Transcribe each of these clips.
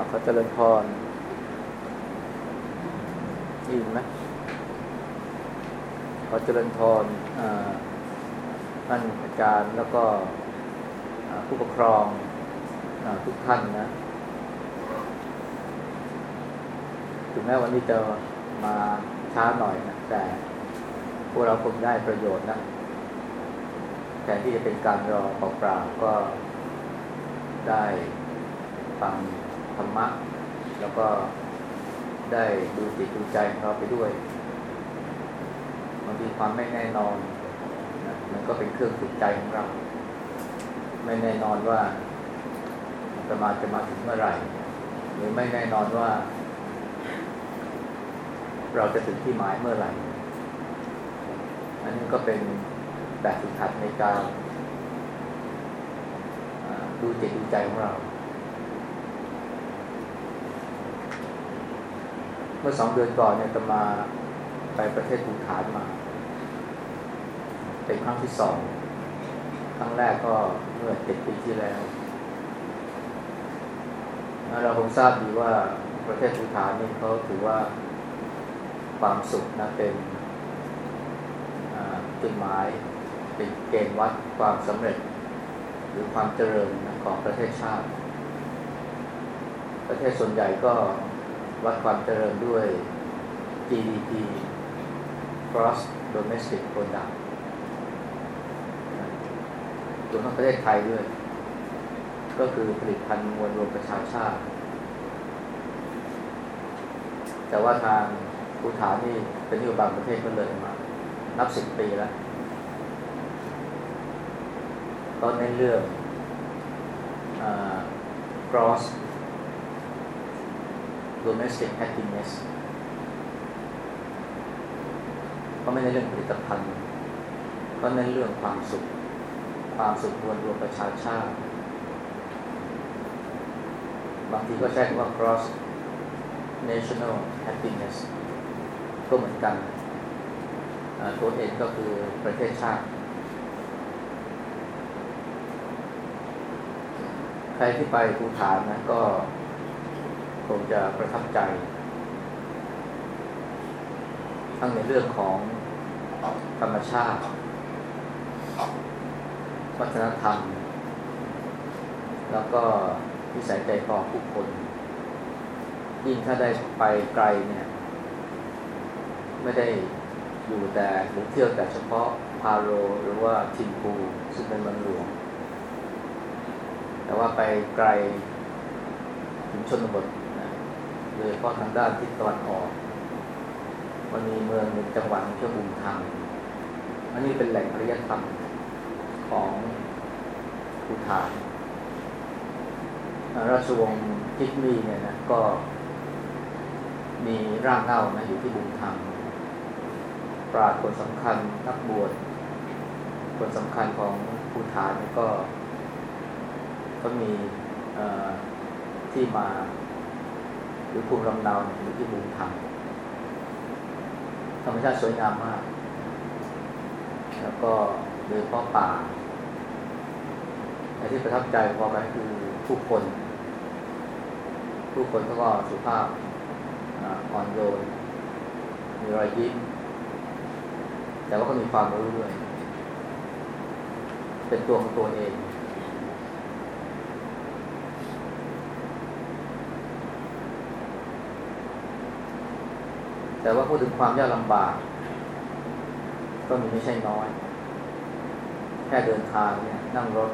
อาขอเจริญพรยินไหมขอเจริญพรท่านอาจารย์แล้วก็ผู้ปกครองอทุกท่านนะ ถึงแม้วันนี้จะมาช้าหน่อยนะ แต่พวกเราคงได้ประโยชน์นะแทนที่จะเป็นการรอเปล่าๆก็ได้ฟัง ธรรมะ แล้วก็ได้ดูจิตดูใจของเราไปด้วยบางทีความไม่แน่นอนนะมันก็เป็นเครื่องฝึกใจของเรา ไม่แน่นอนว่าจะมาจะมาถึงเมื่อไหร่ หรือไม่แน่นอนว่า เราจะถึงที่หมายเมื่อไหร่ อันนี้ก็เป็นแบบฝึกหัดในการดูจิตดูใจของเรา เมื่อสองเดือนก่อนเนี่ยจะมาไปประเทศภูฐานมา เป็นครั้งที่สอง ครั้งแรกก็เมื่อเจ็ดปีที่แล้ว เราคงทราบดีว่าประเทศภูฐานนี่เขาถือว่าความสุขนะเป็นจุดหมายเป็นเกณฑ์วัดความสำเร็จ หรือความเจริญของประเทศชาติ ประเทศส่วนใหญ่ก็ วัดความเจริญด้วย GDP Gross Domestic Product รวมทั้งประเทศไทยด้วย ก็คือผลิตภัณฑ์มวลรวมประชาชาติ แต่ว่าทางภูฐานนี่เป็นที่บางประเทศก็เลยมา นับสิบปีแล้วก็ในเรื่อง gross domestic happiness ก็ไม่ในเรื่องผลิตภัณฑ์ ก็ในเรื่องความสุข ความสุขมวลรวมประชาชาติ บางทีก็ใช้คำว่า cross national happiness ก็เหมือนกัน ตัวเองก็คือประเทศชาติ ใครที่ไปภูฐานนะก็ คงจะประทับใจ ทั้งในเรื่องของธรรมชาติ วัฒนธรรม แล้วก็วิสัยใจคอผู้คน ยิ่งถ้าได้ไปไกลเนี่ย ไม่ได้อยู่แต่หรือเที่ยวแต่เฉพาะพาโรหรือว่าทินปูซึ่งเป็นเมืองหลวงแต่ว่าไปไกลถึงชนบท โดยเฉพาะทางด้านทิศตะวันออก มันมีเมืองหนึ่งจังหวัดชื่อบุญทางอันนี้เป็นแหล่งอารยธรรมของภูฐานราชวงศ์ทิกมีเนี่ยนะก็มีร่างเงานะอยู่ที่บุญทางปราดคนสำคัญนักบวชคนสำคัญของภูฐานก็ ก็มีที่มา หรือภูมิลำเนาอยู่ที่บุญทางธรรมชาติสวยงามมาก แล้วก็โดยเฉพาะป่าแต่ที่ประทับใจพอกันคือผู้คน ผู้คนเขาก็สุภาพอ่อนโยนมีรอยยิ้มแต่ว่าก็มีความรู้ด้วย เป็นตัวของตัวเอง แต่ว่าพูดถึงความยากลำบาก ก็มีไม่ใช่น้อย แค่เดินทางเนี่ยนั่งรถ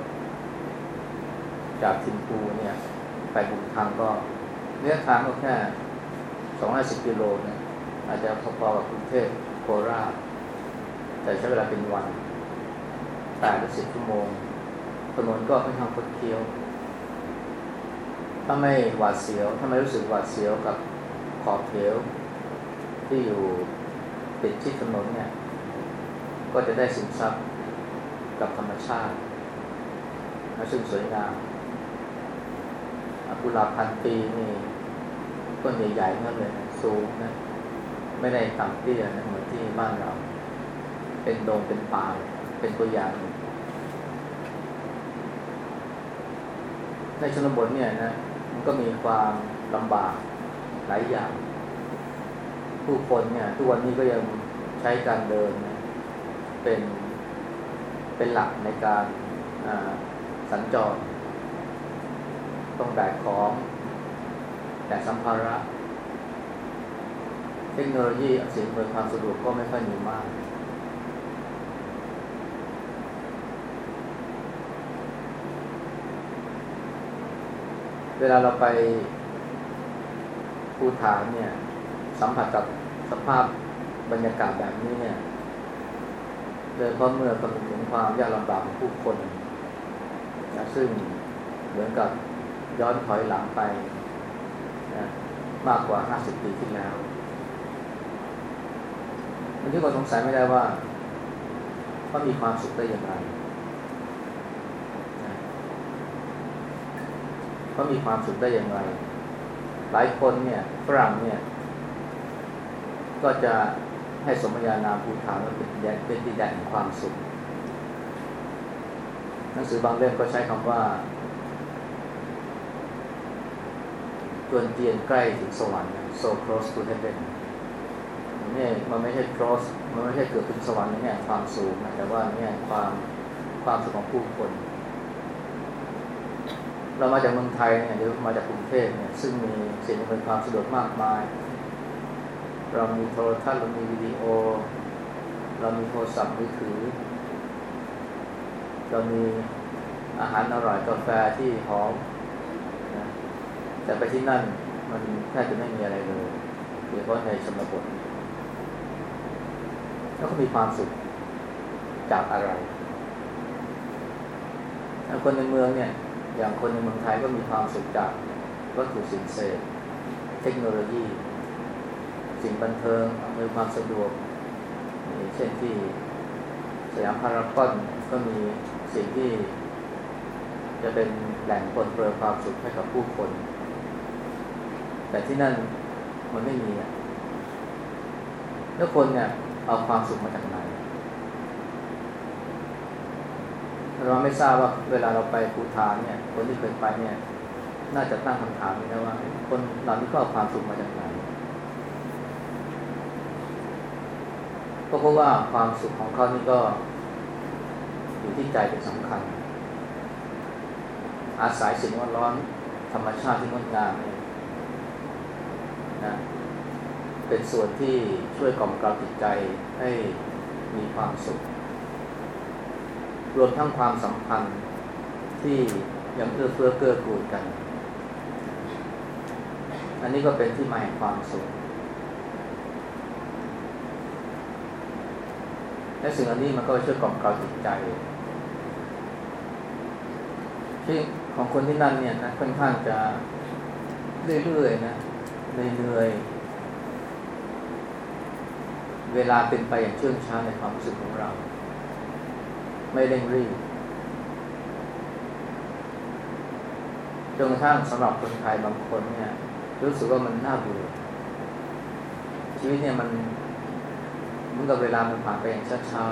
จากทินปูเนี่ย ไปบุญทางก็เนื้อทางก็แค่สองร้อยสิบกิโลเนี่ยอาจจะพอๆกับกรุงเทพโคราช แต่ใช้เวลาเป็นวันแปดหรือสิบชั่วโมงถนนก็ค่อนข้างคดเคี้ยว ถ้าไม่หวาดเสียว ถ้าไม่รู้สึกหวาดเสียวกับขอบเขียว ที่อยู่ติดชิดถนนเนี่ย ก็จะได้สินทรัพย์กับธรรมชาติซึ่งสวยงามกุหลาบพันปีนี่ต้นใหญ่ๆนั่นเลยสูงนะ ไม่ได้ต่ำเตี้ยนะเหมือนที่บ้านเรา เป็นโดงเป็นป่าเป็นตัวอย่าง ในชนบทเนี่ยนะ มันก็มีความลำบากหลายอย่าง ผู้คนเนี่ยทุกวันนี้ก็ยังใช้การเดินเป็นเป็นหลักในการสัญจร ต้องแบกของแต่สัมภาระ เทคโนโลยีสิ่งอำนวยความสะดวกก็ไม่ค่อยมีมากเวลาเราไปภูฐานเนี่ย สัมผัสกับสภาพบรรยากาศแบบนี้เนี่ยโดยเพราะเมื่อกำลังถึงความยากลำบากของผู้คนนะซึ่งเหมือนกับย้อนถอยหลังไปนะมากกว่า 50 ปีที่แล้วมันที่ก็สงสัยไม่ได้ว่าเขามีความสุขได้อย่างไรเขามีความสุขได้อย่างไร หลายคนเนี่ยฝรั่งเนี่ย ก็จะให้สมญานามภูฐานว่าเป็นแดนเป็นดินแดนแห่งความสุข หนังสือบางเล่มก็ใช้คำว่าจวนเจียนใกล้ถึงสวรรค์ so close to heaven นี่มันไม่ใช่ close มันไม่ใช่เกิดถึงสวรรค์ในแง่ความสูงนะแต่ว่านแง่ความความสุขของผู้คน เรามาจากเมืองไทยเนี่ยหรือมาจากกรุงเทพเนี่ยซึ่งมีสิ่งอำนวยความสะดวกมากมาย เรามีโทรทัศน์เรามีวิดีโอ เรามีโทรศัพท์มือถือ เรามีอาหารอร่อยกาแฟที่หอมนะแต่ไปที่นั่นมันแทบจะไม่มีอะไรเลยโดยเฉพาะในชนบทแล้วก็มีความสุขจากอะไรคนในเมืองเนี่ย อย่างคนในเมืองไทยก็มีความสุขจากวัตถุสิ่งเสพเทคโนโลยี สิ่งบันเทิงอำนวยความสะดวก เช่นที่สยามพารากอนก็มีสิ่งที่ จะเป็นแหล่งคนเปลือความสุขให้กับผู้คน แต่ที่นั่นมันไม่มีอะแล้วคนเนี่ยเอาความสุขมาจากไหนเราไม่ทราบว่าเวลาเราไปภูฐานเนี่ย คนที่เคยไปเนี่ย น่าจะตั้งคำถามนี้นะว่า คนเหล่านี้ก็เอาความสุขมาจากไหน ก็เพราะว่าความสุขของเขานี่ก็อยู่ที่ใจเป็นสำคัญ อาศัยสิ่งแวดล้อมธรรมชาติที่งดงามนี่นะเป็นส่วนที่ช่วยกล่อมกล่าวจิตใจให้มีความสุข รวมทั้งความสัมพันธ์ที่ยังเอื้อเฟื้อเกื้อกูลกัน อันนี้ก็เป็นที่มาแห่งความสุข และสิ่งอันนี้มันก็ช่วยกล่อมกล่าวจิตใจที่ของคนที่นั่นเนี่ยนะค่อนข้างจะเรื่อยๆนะเหนื่อยเวลาเป็นไปอย่างเชื่องช้าในความรู้สึกของเรา ไม่เร่งรีบจนกระทั่งสำหรับคนไทยบางคนเนี่ย รู้สึกว่ามันน่าเบื่อชีวิตเนี่ยมัน เมือนกับเวลามันผ่านไปอย่างช้า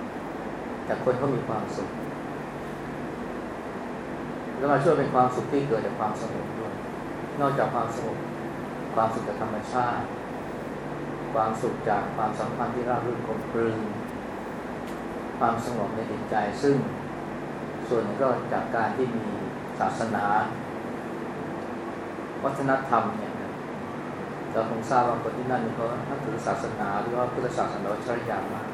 ๆแต่คนก็มีความสุข แล้วมาช่วยเป็นความสุขที่เกิดจากความสงบด้วย นอกจากความสงบความสุขจากธรรมชาติ ความสุขจากความสัมพันธ์ที่ราบรื่นกลมกลืนความสงบในจิตใจซึ่งส่วนก็จากการที่มีศาสนา วัฒนธรรมเนี่ย เราคงทราบว่าคนที่นั่นเขานับถือศาสนาหรือว่าพุทธศาสนาใช้อย่างมาก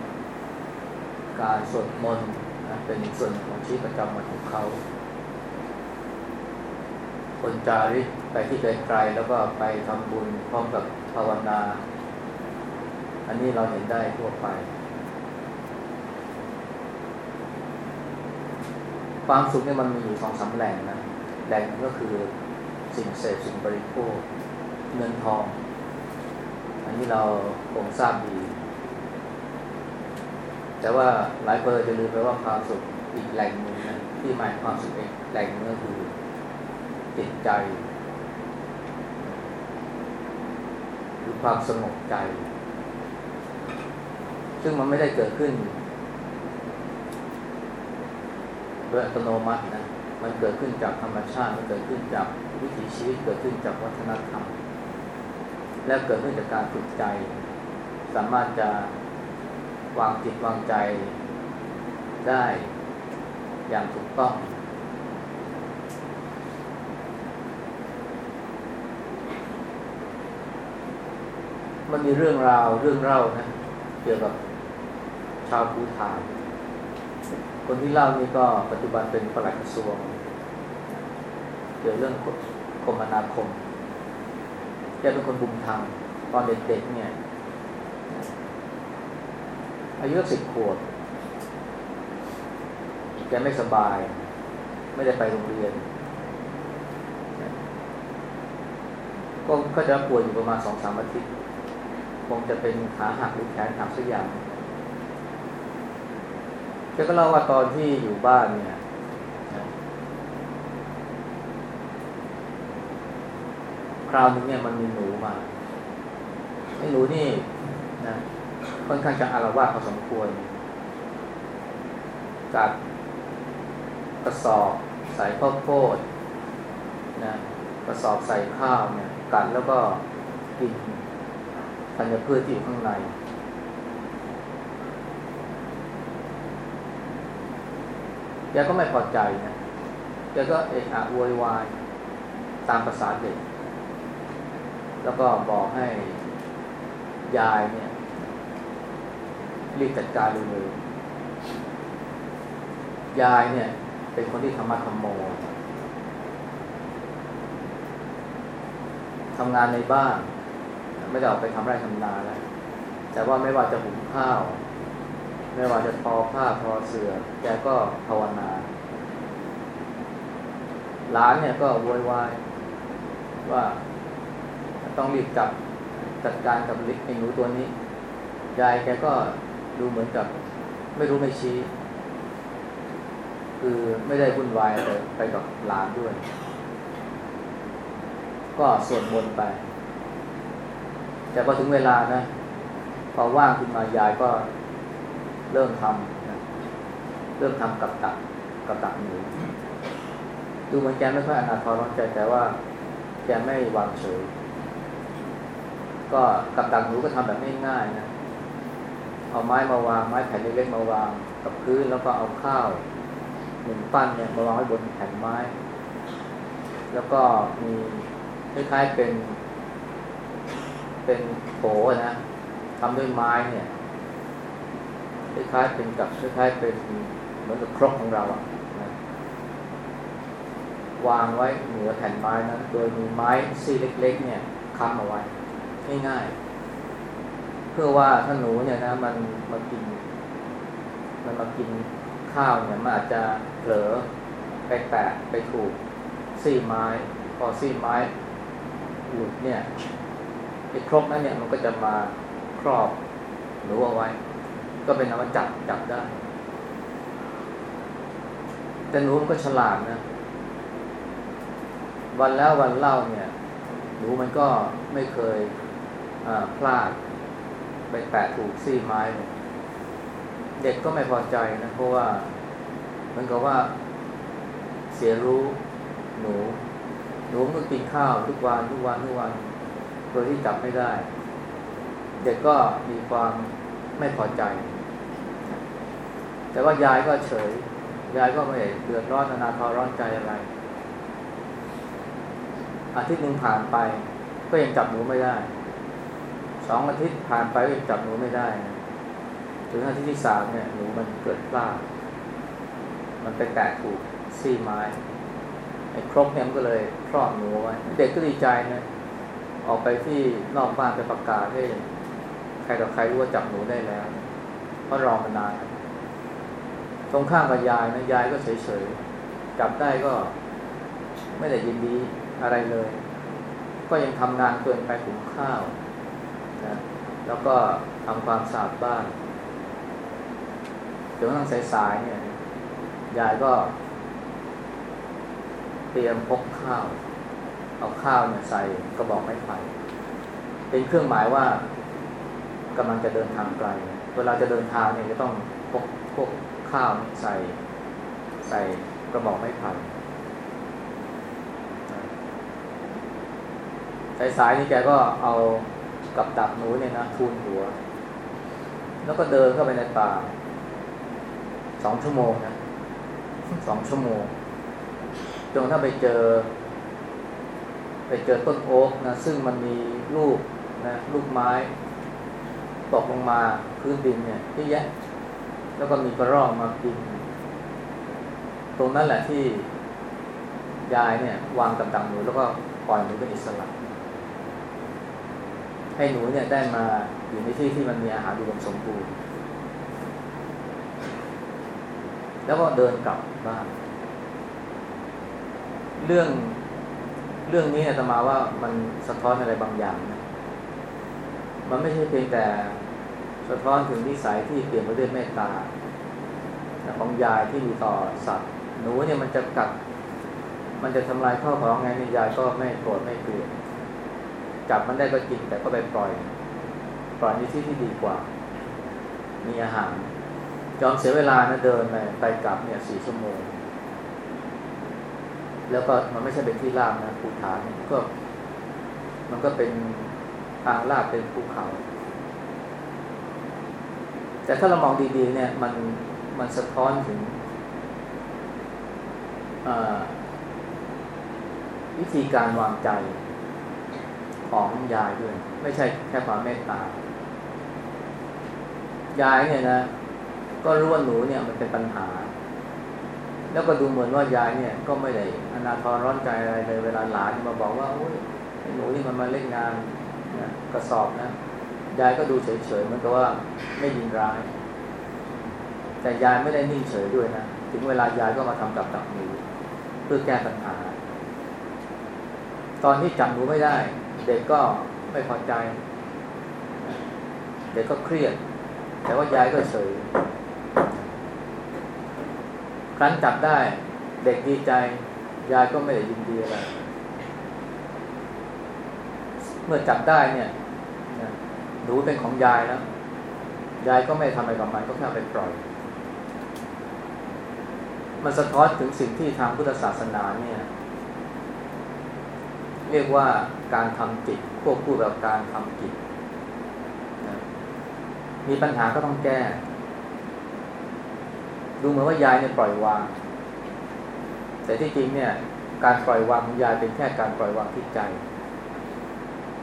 การสวดมนต์นะเป็นส่วนของชีวิตประจำวันของเขา คนจาริกไปที่ไกลๆแล้วก็ไปทำบุญพร้อมกับภาวนา อันนี้เราเห็นได้ทั่วไป ความสุขเนี่ยมันมีอยู่สองสาแหล่งนะแหล่งก็คือสิ่งเสพสิ่งบริโภคเงินทอง อันนี้เราคงทราบดี แต่ว่าหลายคนจะลืมไปว่าความสุขอีกแหล่งหนึ่งนะที่หมายความสุขอีกแหล่งนึงก็คือจิตใจหรือความสงบใจ ซึ่งมันไม่ได้เกิดขึ้นโดยอัตโนมัตินะ มันเกิดขึ้นจากธรรมชาติ มันเกิดขึ้นจากวิถีชีวิต เกิดขึ้นจากวัฒนธรรม และเกิดขึ้นจากการฝึกใจ สามารถจะวางจิตวางใจได้อย่างถูกต้อง มันมีเรื่องราวเรื่องเล่านะเกี่ยวกับชาวภูฐานคนที่เล่านี่ก็ปัจจุบันเป็นปลัดกระทรวงเกี่ยวเรื่องคมนาคม แกเป็นคนบุมทางตอนเด็กๆเนี่ย อายุสิบขวบแกไม่สบาย ไม่ได้ไปโรงเรียน ก็ก็จะป่วยอยู่ประมาณสองสามอาทิตย์คงจะเป็นขาหักหรือแขนหักสักอย่างแกก็เล่าว่าตอนที่อยู่บ้านเนี่ย คราวนึงเนี่ยมันมีหนูมาไอ้หนูนี่นะค่อนข้างจะอารวาสพอสมควรกัดกระสอบใส่ข้าวโพดนะกระสอบใส่ข้าวเนี่ยกัดแล้วก็กินธัญพืชที่อยู่ข้างใน แกก็ไม่พอใจนะแกก็เอะอะโวยวายตามภาษาเด็ก แล้วก็บอกให้ยายเนี่ยรีบจัดการเลยยายเนี่ย เป็นคนที่ธรรมะธรรมโมทำงานในบ้าน ไม่ได้ออกไปทำไร่ทำนาแล้วแต่ว่าไม่ว่าจะหุงข้าว ไม่ว่าจะทอผ้าทอเสือ่อแกก็ภาวนาหลานเนี่ยก็โวยวายว่า ต้องรีบจับจัดการกับลิไอ้หนูตัวนี้ ยายแกก็ดูเหมือนกับ ไม่รู้ไม่ชี้ คือไม่ได้วุ่นวายไปไปกับหลานด้วย ก็สวดมนต์ไป แต่พอถึงเวลานะพอว่างขึ้นมายายก็เริ่มทำนะเริ่มทำกับตักกับตักหนูดูเหมือนแกไม่ค่อยอนาทรร้อนใจแต่ว่าแกไม่วางเฉย ก็กับดักหนูก็ทำแบบง่ายๆนะ เอาไม้มาวางไม้แผ่นเล็กๆมาวางกับพื้นแล้วก็เอาข้าวหนึ่งปั้นเนี่ยมาวางไว้บนแผ่นไม้ แล้วก็มีคล้ายๆเป็น เป็นโผนะทำด้วยไม้เนี่ยคล้ายๆเป็นกับคล้ายๆเป็นเหมือนกับครกของเราอะนะวางไว้เหนือแผ่นไม้นั้น โดยมีไม้ซี่เล็ก ๆ เนี่ยค้ำเอาไว้ ง่ายๆ เพื่อว่าถ้าหนูเนี่ยนะมันมากิน มันมากินข้าวเนี่ยมันอาจจะเผลอไปแตะไปถูกซี่ไม้ พอซี่ไม้หลุดเนี่ยไอ้ครกนั้นเนี่ยมันก็จะมาครอบหนูเอาไว้ ก็เป็นนว่าจับจับได้ แต่หนูมันก็ฉลาดนะ วันแล้ววันเล่าเนี่ยหนูมันก็ไม่เคย พลาด ไปแปะถูกซี่ไม้เลยเด็กก็ไม่พอใจนะเพราะว่ามันก็ว่าเสียรู้หนูหนูก็กินข้าวทุกวันทุกวันทุกวันโดยที่จับไม่ได้ เด็กก็มีความไม่พอใจ แต่ว่ายายก็เฉย ยายก็ไม่เดือดร้อนนาทอร้อนใจอะไร อาทิตย์หนึ่งผ่านไป ก็ยังจับหนูไม่ได้ สองอาทิตย์ผ่านไปก็จับหนูไม่ได้นะถึงอาทิตย์ที่สามเนี่ยหนูมันเกิดพลาดมันไปแตะถูกซี่ไม้ไอ้ครกเนี่ยมันก็เลยครอบหนูไว้เด็กก็ดีใจนะออกไปที่นอกบ้านไปประกาศให้ใครต่อใครรู้ว่าจับหนูได้แล้วเพราะรอมานาน ตรงข้ามกับยายนะยายก็เฉยๆจับได้ก็ไม่ได้ยินดีอะไรเลย ก็ยังทำงานเกินไปถุงข้าว นะแล้วก็ทำความสะอาดบ้านจนกระทั่งสายๆเนี่ยยายก็เตรียมพกข้าว เอาข้าวเนี่ยใส่กระบอกไม้ไผ่เป็นเครื่องหมายว่ากำลังจะเดินทางไกล เวลาจะเดินทางเนี่ยจะต้องพกพกข้าวใส่ใส่กระบอกไม้ไผ่สายๆนี่แกก็เอา กับดักหนูเนี่ยนะทูนหัว แล้วก็เดินเข้าไปในป่าสองชั่วโมงนะสองชั่วโมงจนถ้าไปเจอ ไปเจอต้นโอ๊กนะซึ่งมันมีลูกนะลูกไม้ตกลงมาพื้นดินเนี่ยที่แยะ แล้วก็มีกระรอกมากิน ตรงนั้นแหละที่ยายเนี่ย วางกับดักหนูแล้วก็ปล่อยหนูเป็นอิสระ ให้หนูเนี่ยได้มาอยู่ในที่ที่มันมีอาหารดูดมสมบูรณ์ แล้วก็เดินกลับบ้าน เรื่องเรื่องนี้อาตมาว่ามันสะท้อนอะไรบางอย่างนะมันไม่ใช่เพียงแต่สะท้อนถึงนิสัยที่เปลี่ยนไปด้วยเมตตาของยายที่มีต่อสัตว์ หนูเนี่ยมันจะกัด มันจะทำลายข้าวของไงนี่ยายก็ไม่โกรธไม่เกลียด จับมันได้ก็กินแต่ก็ไปปล่อย ปล่อยในที่ที่ดีกว่า มีอาหารยอมเสียเวลานะเดินไปไปกลับเนี่ยสี่ชั่วโมง แล้วก็มันไม่ใช่เป็นที่ราบนะภูฐานก็ มันก็เป็นทางลาดเป็นภูเขา แต่ถ้าเรามองดีๆ เนี่ยมันมันสะท้อนถึงวิธีการวางใจ ของยายด้วย ไม่ใช่แค่ความเมตตายายเนี่ยนะก็รู้ว่าหนูเนี่ยมันเป็นปัญหา แล้วก็ดูเหมือนว่ายายเนี่ย ก็ไม่ได้อนาทรร้อนใจอะไรเลยเวลาหลานมาบอกว่าโอ้ยหนูนี่มันมาเล่นงานนะกระสอบนะยายก็ดูเฉยๆเหมือนกับว่าไม่ยินร้าย แต่ยายไม่ได้นิ่งเฉยด้วยนะถึงเวลายายก็มาทำกับตักหนูเพื่อแก้ปัญหา ตอนที่จับหนูไม่ได้ เด็กก็ไม่พอใจ เด็กก็เครียด แต่ว่ายายก็เฉยครั้นจับได้ เด็กดีใจ ยายก็ไม่ได้ยินดีอะไรเมื่อจับได้เนี่ยหนูเป็นของยายแล้วยายก็ไม่ทำอะไรกับมันก็แค่ไปปล่อย มันสะท้อนถึงสิ่งที่ทางพุทธศาสนาเนี่ย เรียกว่าการทำจิตควบคู่กับการทำจิตนะมีปัญหาก็ต้องแก้ ดูเหมือนว่ายายเนี่ยปล่อยวาง แต่ที่จริงเนี่ย การปล่อยวางของยายเป็นแค่การปล่อยวางที่ใจ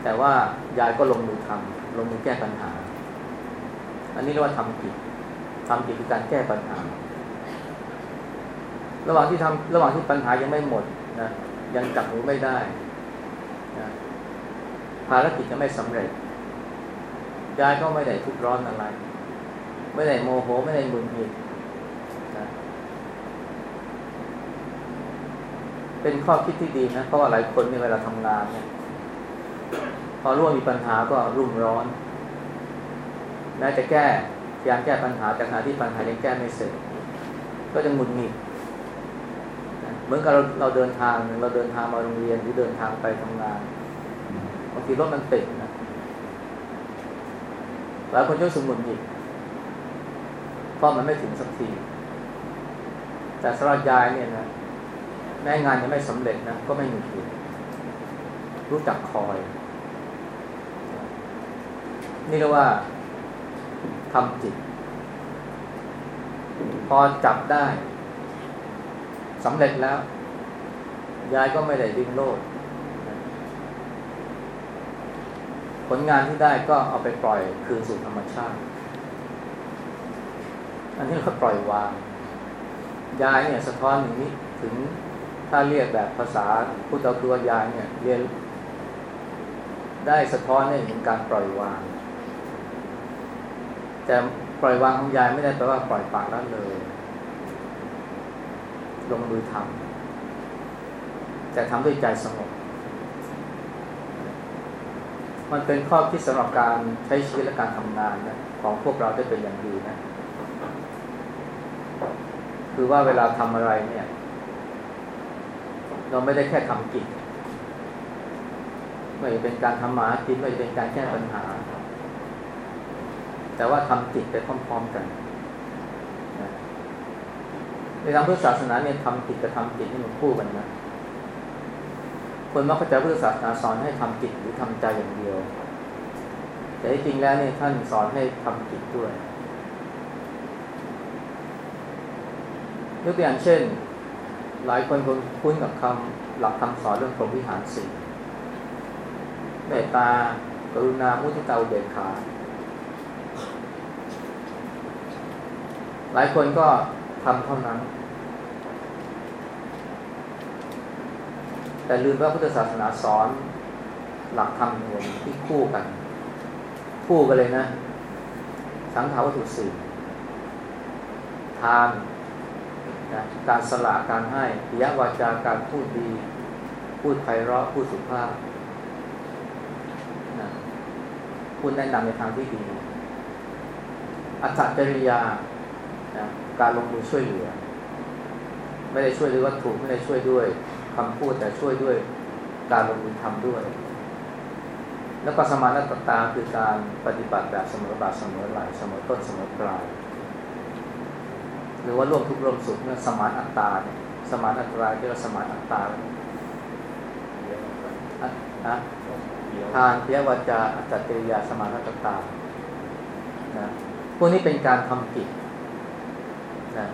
แต่ว่ายายก็ลงมือทำลงมือแก้ปัญหา อันนี้เรียกว่าทำจิตทำจิตคือการแก้ปัญหา ระหว่างที่ทำระหว่างที่ปัญหายังไม่หมดนะยังจับหูไม่ได้ ภารกิจจะไม่สำเร็จยายก็ไม่ได้ทุกร้อนอะไร ไม่ได้โมโหไม่ได้หงุดหงิดนะเป็นข้อคิดที่ดีนะเพราะว่าหลายคนในเวลาทำงานเนี่ยพอร่วมมีปัญหาก็รุ่มร้อนแม้จะแก้พยายามแก้ปัญหาแต่ขณะที่ปัญหายังแก้ไม่เสร็จ ก็จะหงุดหงิดเหมือนกับเราเราเดินทางเราเดินทางมาโรงเรียนหรือเดินทางไปทำงาน บางทีรถมันติดนะหลายคนจะสมุนหิดเพราะมันไม่ถึงสักที แต่สำหรับยายเนี่ยนะแม้งานยังไม่สำเร็จนะก็ไม่หงุดหงิดรู้จักคอย นี่เรียกว่าทำจิต พอจับได้สำเร็จแล้ว ยายก็ไม่ได้ดิ้นโลด ผลงานที่ได้ก็เอาไปปล่อยคืนสู่ธรรมชาติ อันนี้เราปล่อยวาง ยายเนี่ยสะท้อนอย่างนี้ถึงถ้าเรียกแบบภาษาพุทธคืวยายเนี่ยเรียน ได้สะท้อนให้ถึงการปล่อยวาง แต่ปล่อยวางของยายไม่ได้แปลว่าปล่อยปากแล้วเลย ลงมือทำแต่ทำด้วยใจสงบ มันเป็นข้อคิดสำหรับการใช้ชีวิตและการทำงานนะของพวกเราได้เป็นอย่างดีนะ คือว่าเวลาทำอะไรเนี่ย เราไม่ได้แค่ทำกิจไม่เป็นการทำหมากินไม่เป็นการแก้ปัญหา แต่ว่าทำจิตไปพร้อมๆกันในทางพุทธศาสนาเนี่ยทำจิตกับทำจิตนี่มันคู่กันนะ คนมักเข้าใจพุทธศาสนาสอนให้ทำจิตหรือทำใจอย่างเดียว แต่จริงแล้วเนี่ยท่านสอนให้ทำจิตด้วยยกตัวอย่างเช่น หลายคนคงคุ้นกับคำหลักคำสอนเรื่องพรหมวิหารสี่เมตตากรุณามุทิตาอุเบกขาหลายคนก็ทำเท่านั้น แต่ลืมว่าพุทธศาสนาสอนหลักธรรมหนึ่งที่คู่กัน คู่กันเลยนะ สังขาวัตถุสี่ทานนะการสละการให้ปิยวาจาการพูดดี พูดไพเราะพูดสุภาพนะพูดแนะนำในทางที่ดีอัตจริยานะการลงมือช่วยเหลือ ไม่ได้ช่วยด้วยวัตถุไม่ได้ช่วยด้วย คำพูดแต่ช่วยด้วยการลงมือทำด้วย แล้วก็สมานตตาคือการปฏิบัติแบบเสมอบาทเสมอไหลเสมอต้นเสมอปลาย หรือว่าร่วมทุกข์ร่วมสุขเนี่ยสมานอัตตาเนี่ยสมานอัตตาเรียกว่าสมานอัตตาอะทานเพียวาจาอัตติยาสมานัตตานะพวกนี้เป็นการทำกิจนะ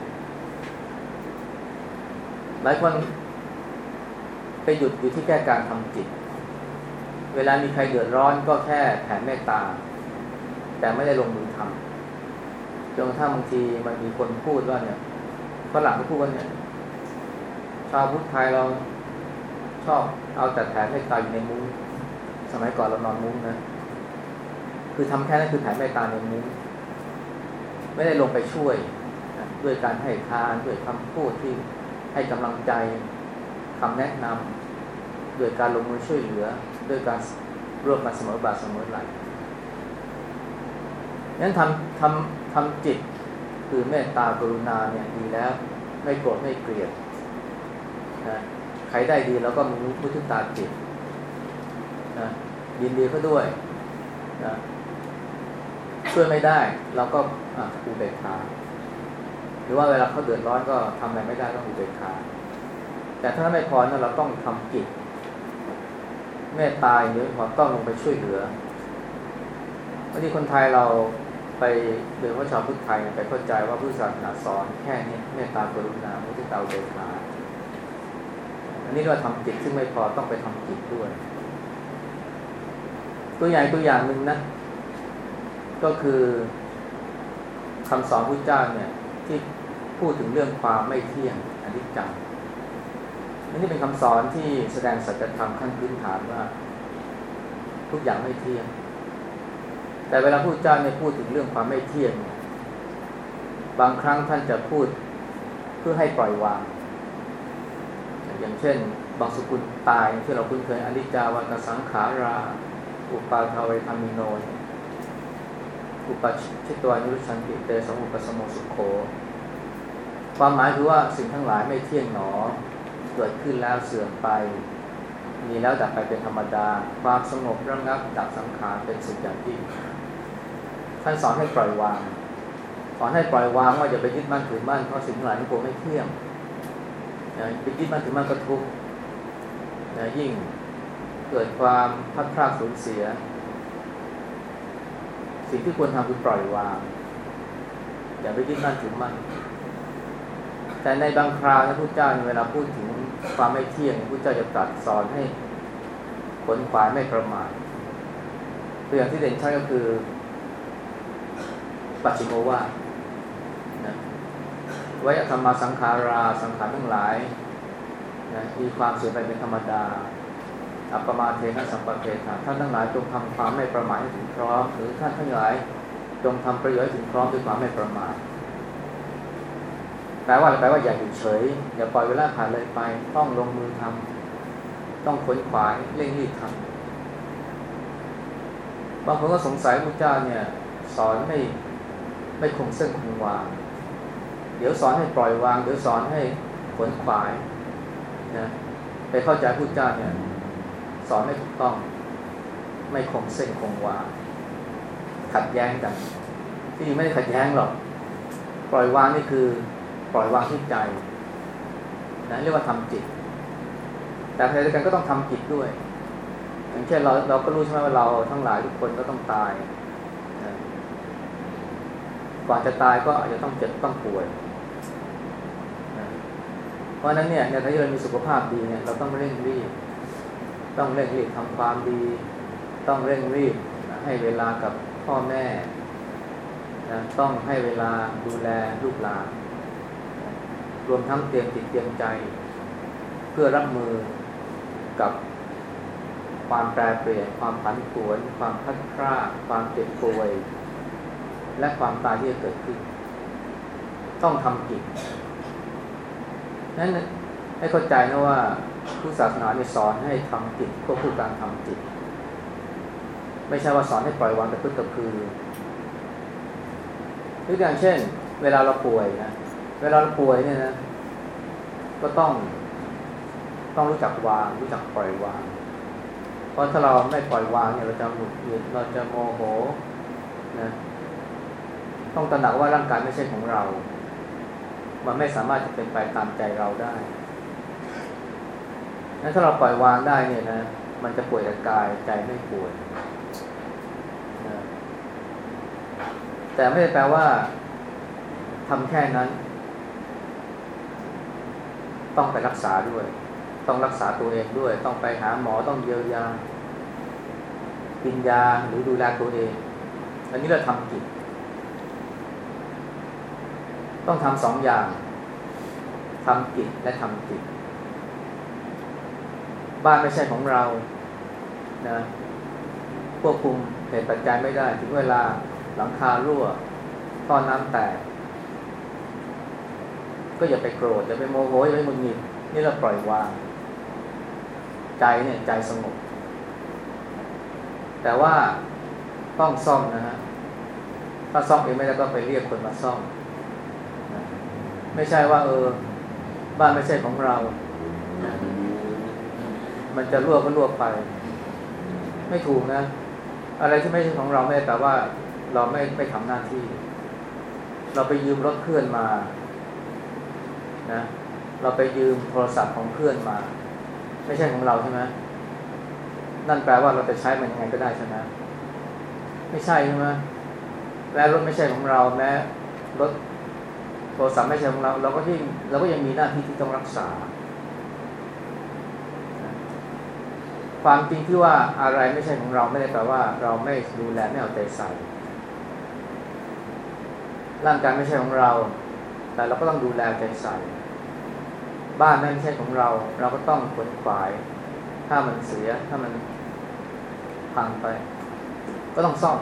หลายคน ไปหยุดอยู่ที่แค่การทำจิต เวลามีใครเดือดร้อนก็แค่แผ่เมตตา แต่ไม่ได้ลงมือทำจนกระทั่งบางทีมันมีคนพูดว่าเนี่ยฝรั่งก็พูดว่าเนี่ยชาวพุทธไทยเราชอบเอาแต่แผ่เมตตาอยู่ในมุ้งสมัยก่อนเรานอนมุ้งนะคือทำแค่นั้นคือแผ่เมตตาในมุ้งไม่ได้ลงไปช่วย ด้วยการให้ทานด้วยคำพูดที่ให้กำลังใจ คำแนะนำด้วยการลงมือช่วยเหลือด้วยการร่วมกันเสมอบาทเสมอไหลนั้นทำทำทำจิตคือเมตตากรุณาเนี่ยดีแล้วไม่โกรธไม่เกลียดนะใครได้ดีแล้วก็มีมุทุตาจิตนะยินดีเขาด้วยนะช่วยไม่ได้เราก็อุเบกขาหรือว่าเวลาเขาเดือดร้อนก็ทำอะไรไม่ได้ต้องอุเบกขา แต่ถ้าไม่พอนะเราต้องทำกิจเมตตาอย่างนี้พอต้องลงไปช่วยเหลือบางทีคนไทยเราไปโดยเฉพาะชาวพุทธไทยไปเข้าใจว่าพุทธศาสนาสอนแค่นี้เมตตากรุณามุทิตาเบขาอันนี้เราทำจิตซึ่งไม่พอต้องไปทำจิตด้วย ตัวอย่างตัวอย่างหนึ่งนะ ก็คือคำสอนพุทธเจ้าเนี่ยที่พูดถึงเรื่องความไม่เที่ยงอนิจจัง นนี้เป็นคำสอนที่แสดงสัจธรรมขั้นพื้นฐานว่า ทุกอย่างไม่เที่ยง แต่เวลาพูดเจ้าเนี่ยพูดถึงเรื่องความไม่เที่ยง บางครั้งท่านจะพูดเพื่อให้ปล่อยวาง อย่างเช่น บางสกุลตายที่เราคุ้นเคยอนิจจาวัตสังขารา อุปาทาเวธามิโน อุปชิตวานุชันติเตสมุปสมุสุโขความหมายคือว่าสิ่งทั้งหลายไม่เที่ยงหนอ เกิดขึ้นแล้วเสื่อมไป มีแล้วดับไปเป็นธรรมดา ความสงบระงับดับสังขารเป็นสิ่งอย่างยิ่งท่านสอนให้ปล่อยวาง สอนให้ปล่อยวางว่าอย่าไปยึดมั่นถือมั่นเพราะสิ่งหลายนี้โกไม่เที่ยงไปยึดมั่นถือมั่นก็ทุกข์ยิ่งเกิดความพัดพลาดสูญเสีย สิ่งที่ควรทำคือปล่อยวาง อย่าไปยึดมั่นถือมั่นแต่ในบางคราวนะพระเจ้าเวลาพูดถึง ความไม่เที่ยงพระเจ้าจะตรัสสอนให้ขนขวายไม่ประมาทตัวอย่างที่เด่นชัดก็คือปัจฉิโมวานะไว้ธรรมาสังขาราสังขารทั้งหลายนะมีความเสื่อมไปเป็นธรรมดา อัปมาเทนะสัมปเทนะท่านทั้งหลายจงทำความไม่ประมาทให้ถึงพร้อมหรือท่านทั้งหลายจงทำประโยชน์ถึงพร้อมด้วยความไม่ประมาท แปลว่าอะไรแปลว่าอย่าอยู่เฉย อย่าปล่อยเวลาผ่านเลยไป ต้องลงมือทำต้องขนขวายเร่งรีบทำบางคนก็สงสัยพระเจ้าเนี่ย สอนไม่ไม่คงเส้นคงวาเดี๋ยวสอนให้ปล่อยวาง เดี๋ยวสอนให้ขนขวายนะไปเข้าใจพระเจ้าเนี่ย สอนไม่ถูกต้อง ไม่คงเส้นคงวาขัดแย้งกันที่จริงไม่ได้ขัดแย้งหรอก ปล่อยวางนี่คือ ปล่อยวางที่ใจนะเรียกว่าทำจิตแต่แต่ขณะเดียวกันก็ต้องทำกิจด้วย อย่างเช่นเราเราก็รู้ใช่ไหมว่าเราทั้งหลายทุกคนก็ต้องตายก่อนจะตายก็อาจจะต้องเจ็บต้องป่วยเพราะนั้นเนี่ยถ้าเรามีสุขภาพดีเนี่ยเราต้องเร่งรีบต้องเร่งรีบทำความดี ต้องเร่งรีบให้เวลากับพ่อแม่นะต้องให้เวลาดูแลลูกหลาน รวมทั้งเตรียมจิตเตรียมใจ เพื่อรับมือกับความแปรเปลี่ยน ความผันผวน ความพัดพลาดความเจ็บป่วย และความตายที่จะเกิดขึ้น ต้องทำกิจนั้นให้เข้าใจนะว่าผู้ศาสนาเนี่ยสอนให้ทำจิตควบคู่การทำจิต ไม่ใช่ว่าสอนให้ปล่อยวางแต่พึ่งกับคือหรืออย่างเช่น เวลาเราป่วยนะ เวลาเราป่วยเนี่ยนะก็ต้องต้องรู้จักวาง รู้จักปล่อยวาง เพราะถ้าเราไม่ปล่อยวางเนี่ยเราจะหงุดหงิดเราจะโมโหนะต้องตระหนักว่าร่างกายไม่ใช่ของเรา มันไม่สามารถจะเป็นไปตามใจเราได้นั้นถ้าเราปล่อยวางได้เนี่ยนะ มันจะป่วยแต่กายใจไม่ป่วยนะแต่ไม่ได้แปลว่าทำแค่นั้น ต้องไปรักษาด้วย ต้องรักษาตัวเองด้วย ต้องไปหาหมอต้องเยียวยากินยาหรือดูแลตัวเอง อันนี้เราทำกิจต้องทำสองอย่างทำกิจและทำกิจบ้านไม่ใช่ของเรานะควบคุมเหตุปัจจัยไม่ได้ ถึงเวลาหลังคารั่วท่อน้ำแตก ก็อย่าไปโกรธอย่าไปโมโหอย่าไปมุนหิดนี่เราปล่อยวาง ใจเนี่ยใจสงบ แต่ว่าต้องซ่อมนะฮะถ้าซ่อมเองไม่ได้ก็ไปเรียกคนมาซ่อม ไม่ใช่ว่า เออ บ้านไม่ใช่ของเรา มันจะรั่วก็รั่วไป ไม่ถูกนะ อะไรที่ไม่ใช่ของเราไม่แต่ว่าเราไม่ไม่ทำหน้าที่ เราไปยืมรถเพื่อนมา นะเราไปยืมโทรศัพท์ของเพื่อนมา ไม่ใช่ของเราใช่ไหมนั่นแปลว่าเราจะใช้มันยังไงก็ได้ใช่ไหมไม่ใช่ใช่ไหมแม้รถไม่ใช่ของเราแม้รถโทรศัพท์ไม่ใช่ของเรา เราก็ที่เราก็ยังมีหน้าที่ที่ต้องรักษา ความจริงที่ว่าอะไรไม่ใช่ของเราไม่ได้แปลว่า เราไม่ดูแลไม่เอาใจใส่ร่างกายไม่ใช่ของเรา แต่เราก็ต้องดูแลใจใส่ บ้านนั่นไม่ใช่ของเรา เราก็ต้องขวนขวาย ถ้ามันเสียถ้ามันพังไป ก็ต้องซ่อม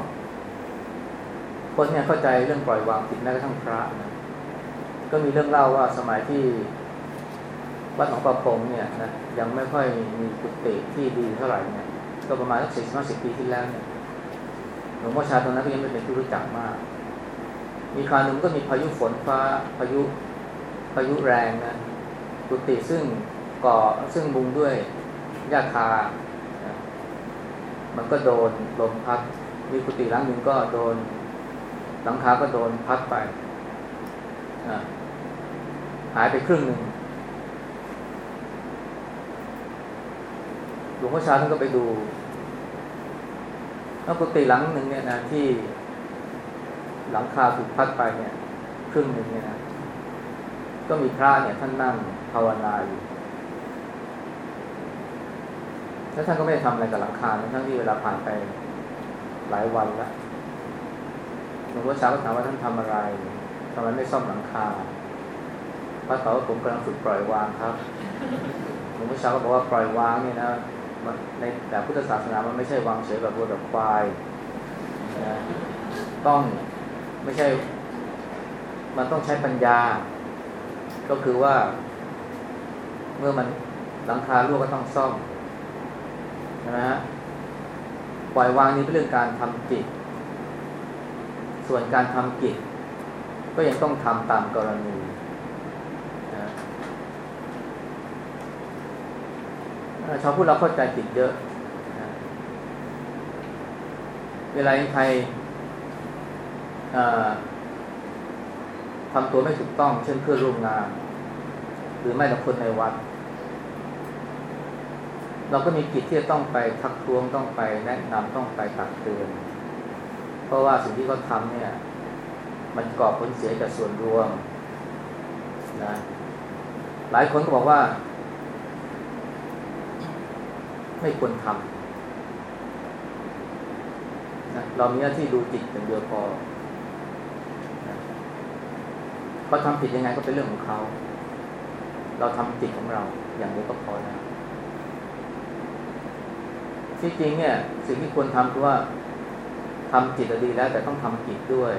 คนเนี่ยเข้าใจเรื่องปล่อยวางผิดแม้กระทั่งพระนะก็มีเรื่องเล่าว่าสมัยที่วัดหนองประพงเนี่ยนะยังไม่ค่อยมีกุฏิที่ดีเท่าไหร่เนี่ยก็ประมาณสักสี่สิบห้าสิบปีที่แล้วเนี่ยหลวงพ่อชาตอนนั้นก็ยังไม่เป็นที่รู้จักมาก มีคราวนึงก็มีพายุฝนฟ้าพายุพายุแรงนะ กุฏิซึ่งก่อซึ่งบุงด้วยหญ้าคา มันก็โดนลมพัด มีกุฏิหลังหนึ่งก็โดนหลังคาก็โดนพัดไป หายไปครึ่งหนึ่งหลวงพ่อชาท่านก็ไปดูแล้วกุฏิหลังหนึ่งเนี่ยนะที่หลังคาถูกพัดไปเนี่ย ครึ่งหนึ่งเนี่ยนะก็มีพระเนี่ยท่านนั่ง ภาวนาอยู่แล้วท่านก็ไม่ได้ทำอะไรกับหลังคาทั้งที่เวลาผ่านไปหลายวันแล้วหลวงพ่อชาก็ถามว่าท่านทำอะไรทำไมไม่ซ่อมหลังคาพระตอบว่าผมกำลังฝึกปล่อยวางครับหลวงพ่อชาก็บอกว่าปล่อยวางเนี่ยนะในแต่พุทธศาสนามันไม่ใช่วางเฉยแบบวัวแบบควายนะต้องไม่ใช่ มันต้องใช้ปัญญา ก็คือว่า เมื่อมันหลังคารั่วก็ต้องซ่อมนะฮะปล่อยวางนี้เป็นเรื่องการทำจิตส่วนการทำจิตก็ยังต้องทำตามกรณีชาวพุทธเราเข้าใจผิดเยอะเวลาใครทำตัวไม่ถูกต้อง เช่นเพื่อนร่วมงาน หรือไม่แต่คนในวัด เราก็มีกิจที่จะต้องไปทักท้วงต้องไปแนะนำต้องไปตักเตือน เพราะว่าสิ่งที่เขาทำเนี่ย มันก่อผลเสียกับส่วนรวมนะหลายคนก็บอกว่า ไม่ควรทำนะเรามีหน้าที่ดูจิตอย่างเดียวพอเขาทำผิดยังไงก็เป็นเรื่องของเขา เราทำจิตของเราอย่างนี้ก็พอนะ ที่จริงเนี่ยสิ่งที่ควรทำคือว่าทำจิตดีแล้วแต่ต้องทำจิตด้วย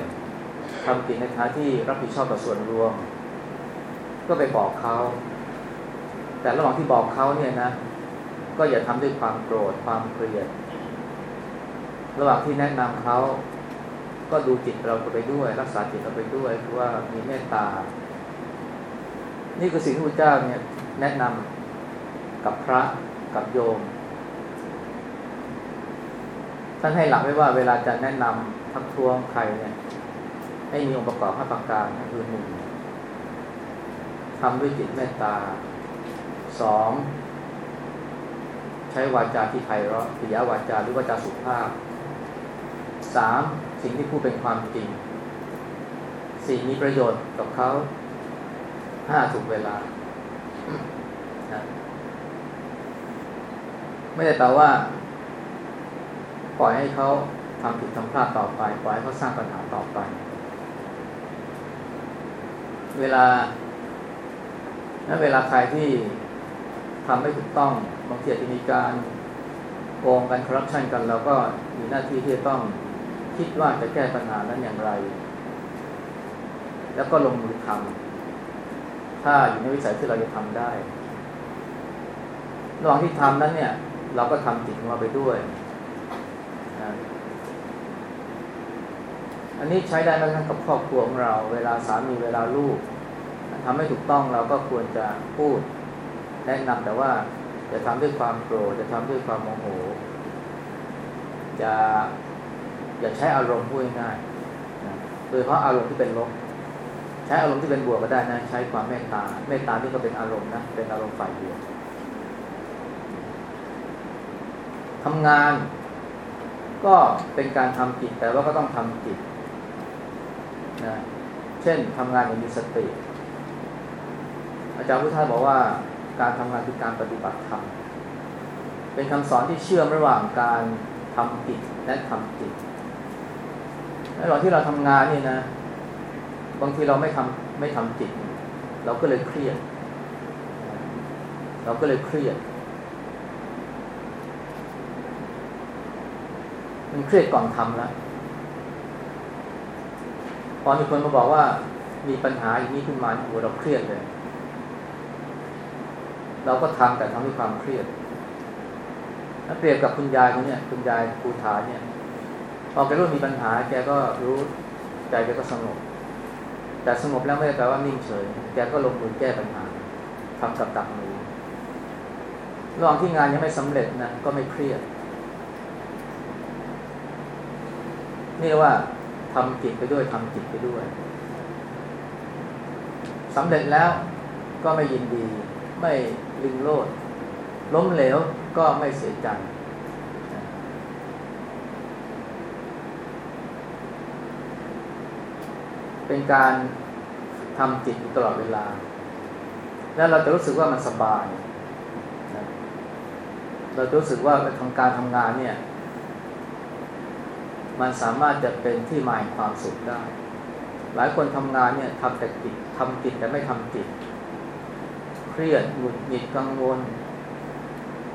ทำจิตในทางที่รับผิดชอบต่อส่วนรวม ก็ไปบอกเขา แต่ระหว่างที่บอกเขาเนี่ยนะ ก็อย่าทำด้วยความโกรธความเกลียด ระหว่างที่แนะนำเขาก็ดูจิตเราไปด้วย รักษาจิตเราไปด้วยคือว่ามีเมตตา นี่คือสิ่งที่พระเจ้าเนี่ยแนะนำกับพระกับโยม ท่านให้หลักไว้ว่าเวลาจะแนะนำทักท้วงใครเนี่ยให้มีองค์ประกอบห้าประการคือหนึ่งทำด้วยจิตเมตตาสองใช้วาจาที่ไพเราะปิยวาจาหรือวาจาสุภาพสามสิ่งที่พูดเป็นความจริงสี่มีประโยชน์กับเขาห้าถูกเวลานะไม่ได้แปลว่า ปล่อยให้เขาทำผิดทำพลาดต่อไป ปล่อยให้เขาสร้างปัญหาต่อไป เวลาถ้าเวลาใครที่ทำไม่ถูกต้องบางทีจะมีการโกงกันคอร์รัปชันกันเราก็มีหน้าที่ที่จะต้องคิดว่าจะแก้ปัญหานั้นอย่างไร แล้วก็ลงมือทำถ้าอยู่ในวิสัยที่เราจะทำได้ระหว่างที่ทำนั้นเนี่ย เราก็ทำจิตของเราไปด้วย อันนี้ใช้ได้แม้กระทั่งกับครอบครัวของเรา เวลาสามีเวลาลูกทำให้ถูกต้องเราก็ควรจะพูดแนะนำแต่ว่าจะทำด้วยความโกรธจะทำด้วยความโมโห จะอย่าใช้อารมณ์พูดง่ายโดยเพราะอารมณ์ที่เป็นลบใช้อารมณ์ที่เป็นบวกก็ได้นะ ใช้ความเมตตา เมตตาที่ก็เป็นอารมณ์นะเป็นอารมณ์ฝ่ายบวกทำงาน ก็เป็นการทำจิตแต่ว่าก็ต้องทำจิตนะเช่นทำงานอย่างมีสติ อาจารย์พุทธาบอกว่าการทำงานคือการปฏิบัติธรรมเป็นคำสอนที่เชื่อมระหว่างการทำจิตและทำจิตระหว่างที่เราทำงานนี่นะ บางทีเราไม่ทำไม่ทำจิต เราก็เลยเครียด เราก็เลยเครียด มันเครียดก่อนทำแล้วพอมีคนมาบอกว่ามีปัญหาอย่างนี้ขึ้นมาโอ้เราเครียดเลย เราก็ทำแต่ทำด้วยความเครียดถ้าเปรียบกับคุณยายเขาเนี่ยคุณยายภูฐานเนี่ยพอแกรู้มีปัญหา แกก็รู้ใจแกก็สงบแต่สงบแล้วไม่ได้แปลว่านิ่งเฉย แกก็ลงมือแก้ปัญหาทำกับตักมือระหว่างที่งานยังไม่สำเร็จนะก็ไม่เครียด นี่ว่าทำจิตไปด้วยทำจิตไปด้วยสำเร็จแล้วก็ไม่ยินดี ไม่ลิงโลด ล้มเหลวก็ไม่เสียใจเป็นการทำจิตตลอดเวลา แล้วเราจะรู้สึกว่ามันสบาย เราจะรู้สึกว่าทางการทำงานเนี่ย มันสามารถจะเป็นที่หมาแห่งความสุขได้ หลายคนทำงานเนี่ยทำแต่จิตทำจิตแต่ไม่ทำจิตเครียดหงุดหงิดกังวล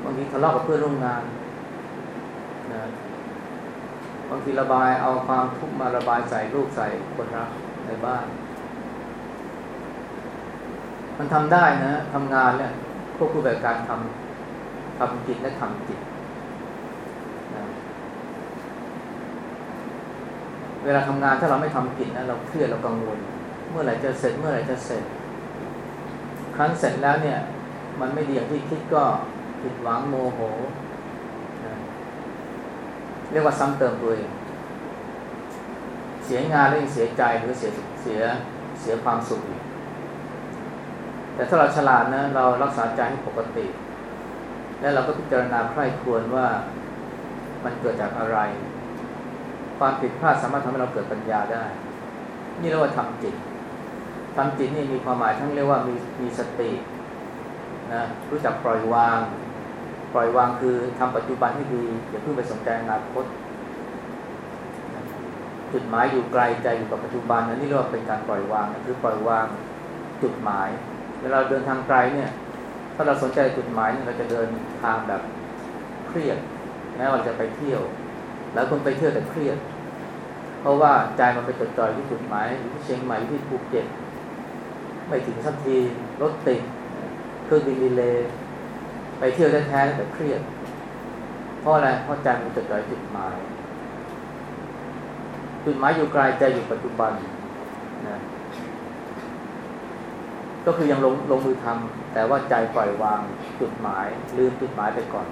บางทีทะเลาะกับเพื่อนร่วมงานนะบางทีระบายเอาความทุกข์มาระบายใส่ลูกใส่คนรักในบ้าน มันทำได้นะทำงานเนี่ยควบคู่กับการทำทำจิตและทำจิต เวลาทำงานถ้าเราไม่ทำกิจนะเราเครียดเรากังวล เมื่อไหร่จะเสร็จเมื่อไหร่จะเสร็จ ครั้นเสร็จแล้วเนี่ย มันไม่ดีอย่างที่คิดก็ผิดหวังโมโห เรียกว่าซ้ำเติมตัวเองเสียงานแล้วยังเสียใจหรือเสียเสียเสียความสุขอีกแต่ถ้าเราฉลาดนะเรารักษาใจให้ปกติ แล้วเราก็พิจารณาใคร่ควรว่ามันเกิดจากอะไร ความผิดพลาดสามารถทำให้เราเกิดปัญญาได้ นี่เรียกว่าทำจิตทำจิตนี่มีความหมายทั้งเรียกว่ามีมีสตินะรู้จักปล่อยวาง ปล่อยวางคือทำปัจจุบันให้ดีอย่าเพิ่งไปสนใจอนาคตจุดหมายอยู่ไกลใจอยู่กับปัจจุบันนันนี่เรียกว่าเป็นการปล่อยวางคือปล่อยวางจุดหมาย เวลาเดินทางไกลเนี่ยถ้าเราสนใจจุดหมายเนี่ยเราจะเดินทางแบบเครียดแม้ว่าจะไปเที่ยว แล้วคนไปเที่ยวแต่เครียด เพราะว่าใจมันไปจดจ่อยที่จุดหมายอยู่ที่เชียงใหม่ที่ภูเก็ตไม่ถึงสักทีรถติดเครื่องบินดีเลยไปเที่ยวแท้ๆแต่เครียด เพราะอะไรเพราะใจมันจดจ่อยจุดหมาย จุดหมายอยู่ไกลใจอยู่ปัจจุบันนะก็คือยังลงลงมือทำแต่ว่าใจปล่อยวางจุดหมายลืมจุดหมายไปก่อน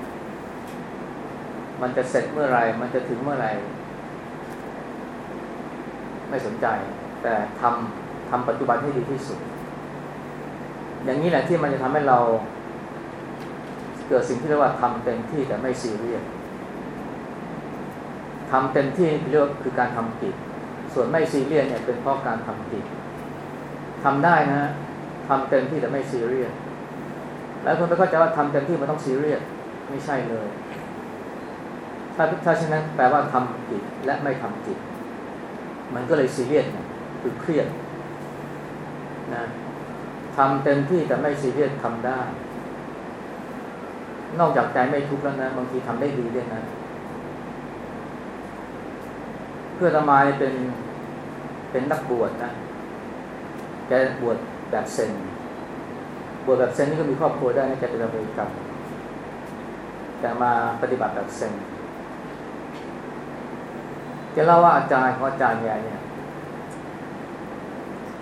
มันจะเสร็จเมื่อไรมันจะถึงเมื่อไรไม่สนใจ แต่ทำทำปัจจุบันให้ดีที่สุด อย่างนี้แหละที่มันจะทำให้เรา เกิดสิ่งที่เรียกว่าทำเต็มที่แต่ไม่ซีเรียสทำเต็มที่เรียกคือการทำกิจ ส่วนไม่ซีเรียสเนี่ยเป็นเพราะการทำกิจทำได้นะทำเต็มที่แต่ไม่ซีเรียสแล้วคนไปเข้าใจว่าทำเต็มที่มันต้องซีเรียสไม่ใช่เลย ถ้าถ้าเช่นนั้นแปลว่าทำจิตและไม่ทำจิตมันก็เลยซีเรียสคือเครียดนะทำเต็มที่แต่ไม่ซีเรียสทำได้ นอกจากใจไม่ทุกข์แล้วนะบางทีทำได้ดีด้วยนะเพื่อตมาเป็นเป็นนักบวชนะแกบวชแบบเซนบวชแบบเซนนี่ก็มีครอบครัวได้นะแกเป็นอเมริกันแต่มาปฏิบัติแบบเซน จะเล่าว่าอาจารย์ของอาจารย์แกเนี่ย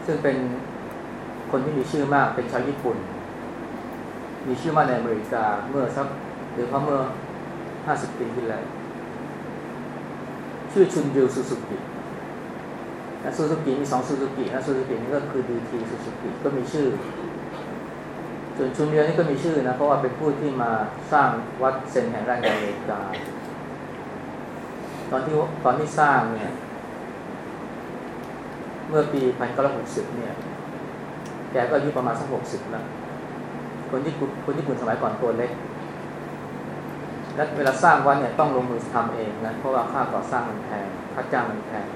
ซึ่งเป็นคนที่มีชื่อมากเป็นชาวญี่ปุ่น มีชื่อมากในอเมริกาเมื่อสักหรือเพราะเมื่อห้าสิบปีที่แล้วชื่อชุนริวซูซูกินะซูซูกิมีสองซูซูกินะซูซูกินี่ก็คือดีทีซูซูกิก็มีชื่อส่วนชุนริวนี่ก็มีชื่อนะ เพราะว่าเป็นผู้ที่มาสร้างวัดเซนแห่งแรกในอเมริกา ตอนที่ตอนที่สร้างเนี่ย เมื่อปีพันเก้าร้อยหกสิบเนี่ย แกก็อายุประมาณสักหกสิบแล้วคนที่คนญี่ปุ่นสมัยก่อนตัวเล็กและเวลาสร้างวัดเนี่ยต้องลงมือทำเองนะเพราะว่าค่าก่อสร้างมันแพงค่าจ้างมันแพง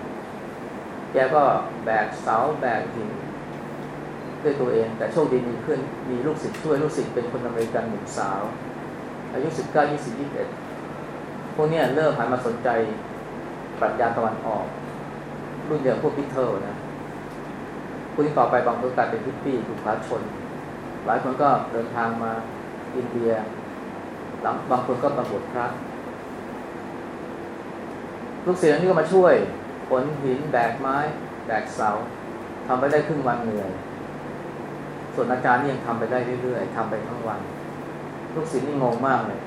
แกก็แบกเสาแบกหินด้วยตัวเอง แต่โชคดีมีเพื่อนมีลูกศิษย์ช่วยลูกศิษย์เป็นคนอเมริกันหนุ่มสาว อายุสิบเก้ายี่สิบยี่สิบเอ็ดพวกนี้เริ่มหันมาสนใจ ปรัชญาตะวันออก รุ่นเดียวพวกบีเทิลนะพวกที่ต่อไปบางคนกลายเป็นพิปปี้ถูกพาชน หลายคนก็เดินทางมาอินเดียหลังบางคนก็มาบวชพระลูกศิษย์นี่ก็มาช่วยขนหินแบกไม้แบกเสาทำไปได้ครึ่งวันเหนื่อย ส่วนอาจารย์นี่ยังทำไปได้เรื่อยๆทำไปทั้งวัน ลูกศิษย์นี่งงมากเลย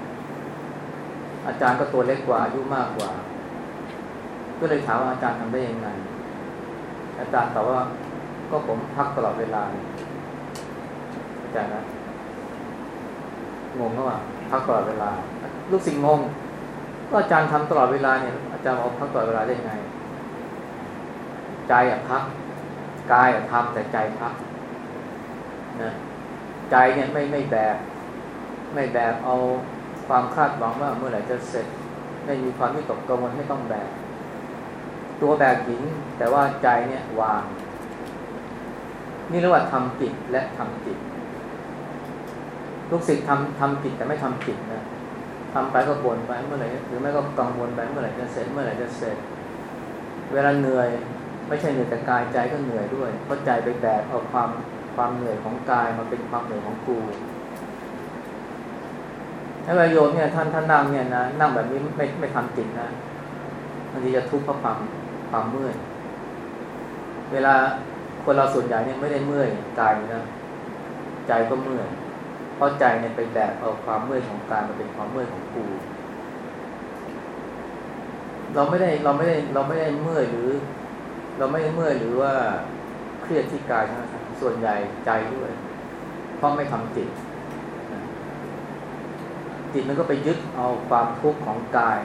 อาจารย์ก็ตัวเล็กกว่าอายุมากกว่า ก็เลยถามว่าอาจารย์ทำได้ยังไง อาจารย์ตอบว่าก็ผมพักตลอดเวลาอาจารย์นะงงก็ว่าพักตลอดเวลา ลูกศิษย์งงก็อาจารย์ทำตลอดเวลาเนี่ย อาจารย์บอกพักตลอดเวลาได้ยังไง ใจอะพักกายอะทำแต่ใจพักนะใจเนี่ยไม่ไม่แบกไม่แบกเอาความคาดหวังว่าเมื่อไหร่จะเสร็จ ไม่มีความที่ตกกังวลไม่ต้องแบก ตัวแบกหิน แต่ว่าใจเนี่ยวาง นี่เรียกว่าทำจิตและทำจิต ลูกศิษย์ทำทำจิตแต่ไม่ทำจิตนะทำไปก็บ่นไปเมื่อไหร่หรือไม่ก็กังวลไปเมื่อไหร่จะเสร็จเมื่อไหร่จะเสร็จ เวลาเหนื่อยไม่ใช่เหนื่อยแต่กายใจก็เหนื่อยด้วย เพราะใจไปแบกเอาความความเหนื่อยของกายมาเป็นความเหนื่อยของกูถ้าประโยชน์เนี่ยท่านท่านนั่งเนี่ยนะนั่งแบบนี้ไม่ไม่ทำจิตนะบางทีจะทุกข์เพราะความ ความเมื่อย เวลาคนเราส่วนใหญ่เนี่ยไม่ได้เมื่อยกายนะใจก็เมื่อยเพราะใจเนี่ยไปแบกเอาความเมื่อยของกายมาเป็นความเมื่อยของกูเราไม่ได้เราไม่ได้เราไม่ได้เมื่อยหรือ เราไม่เมื่อยหรือว่าเครียดที่กายนะครับส่วนใหญ่ใจด้วย เพราะไม่ทำจิตจิตมันก็ไปยึดเอาความทุกข์ของกาย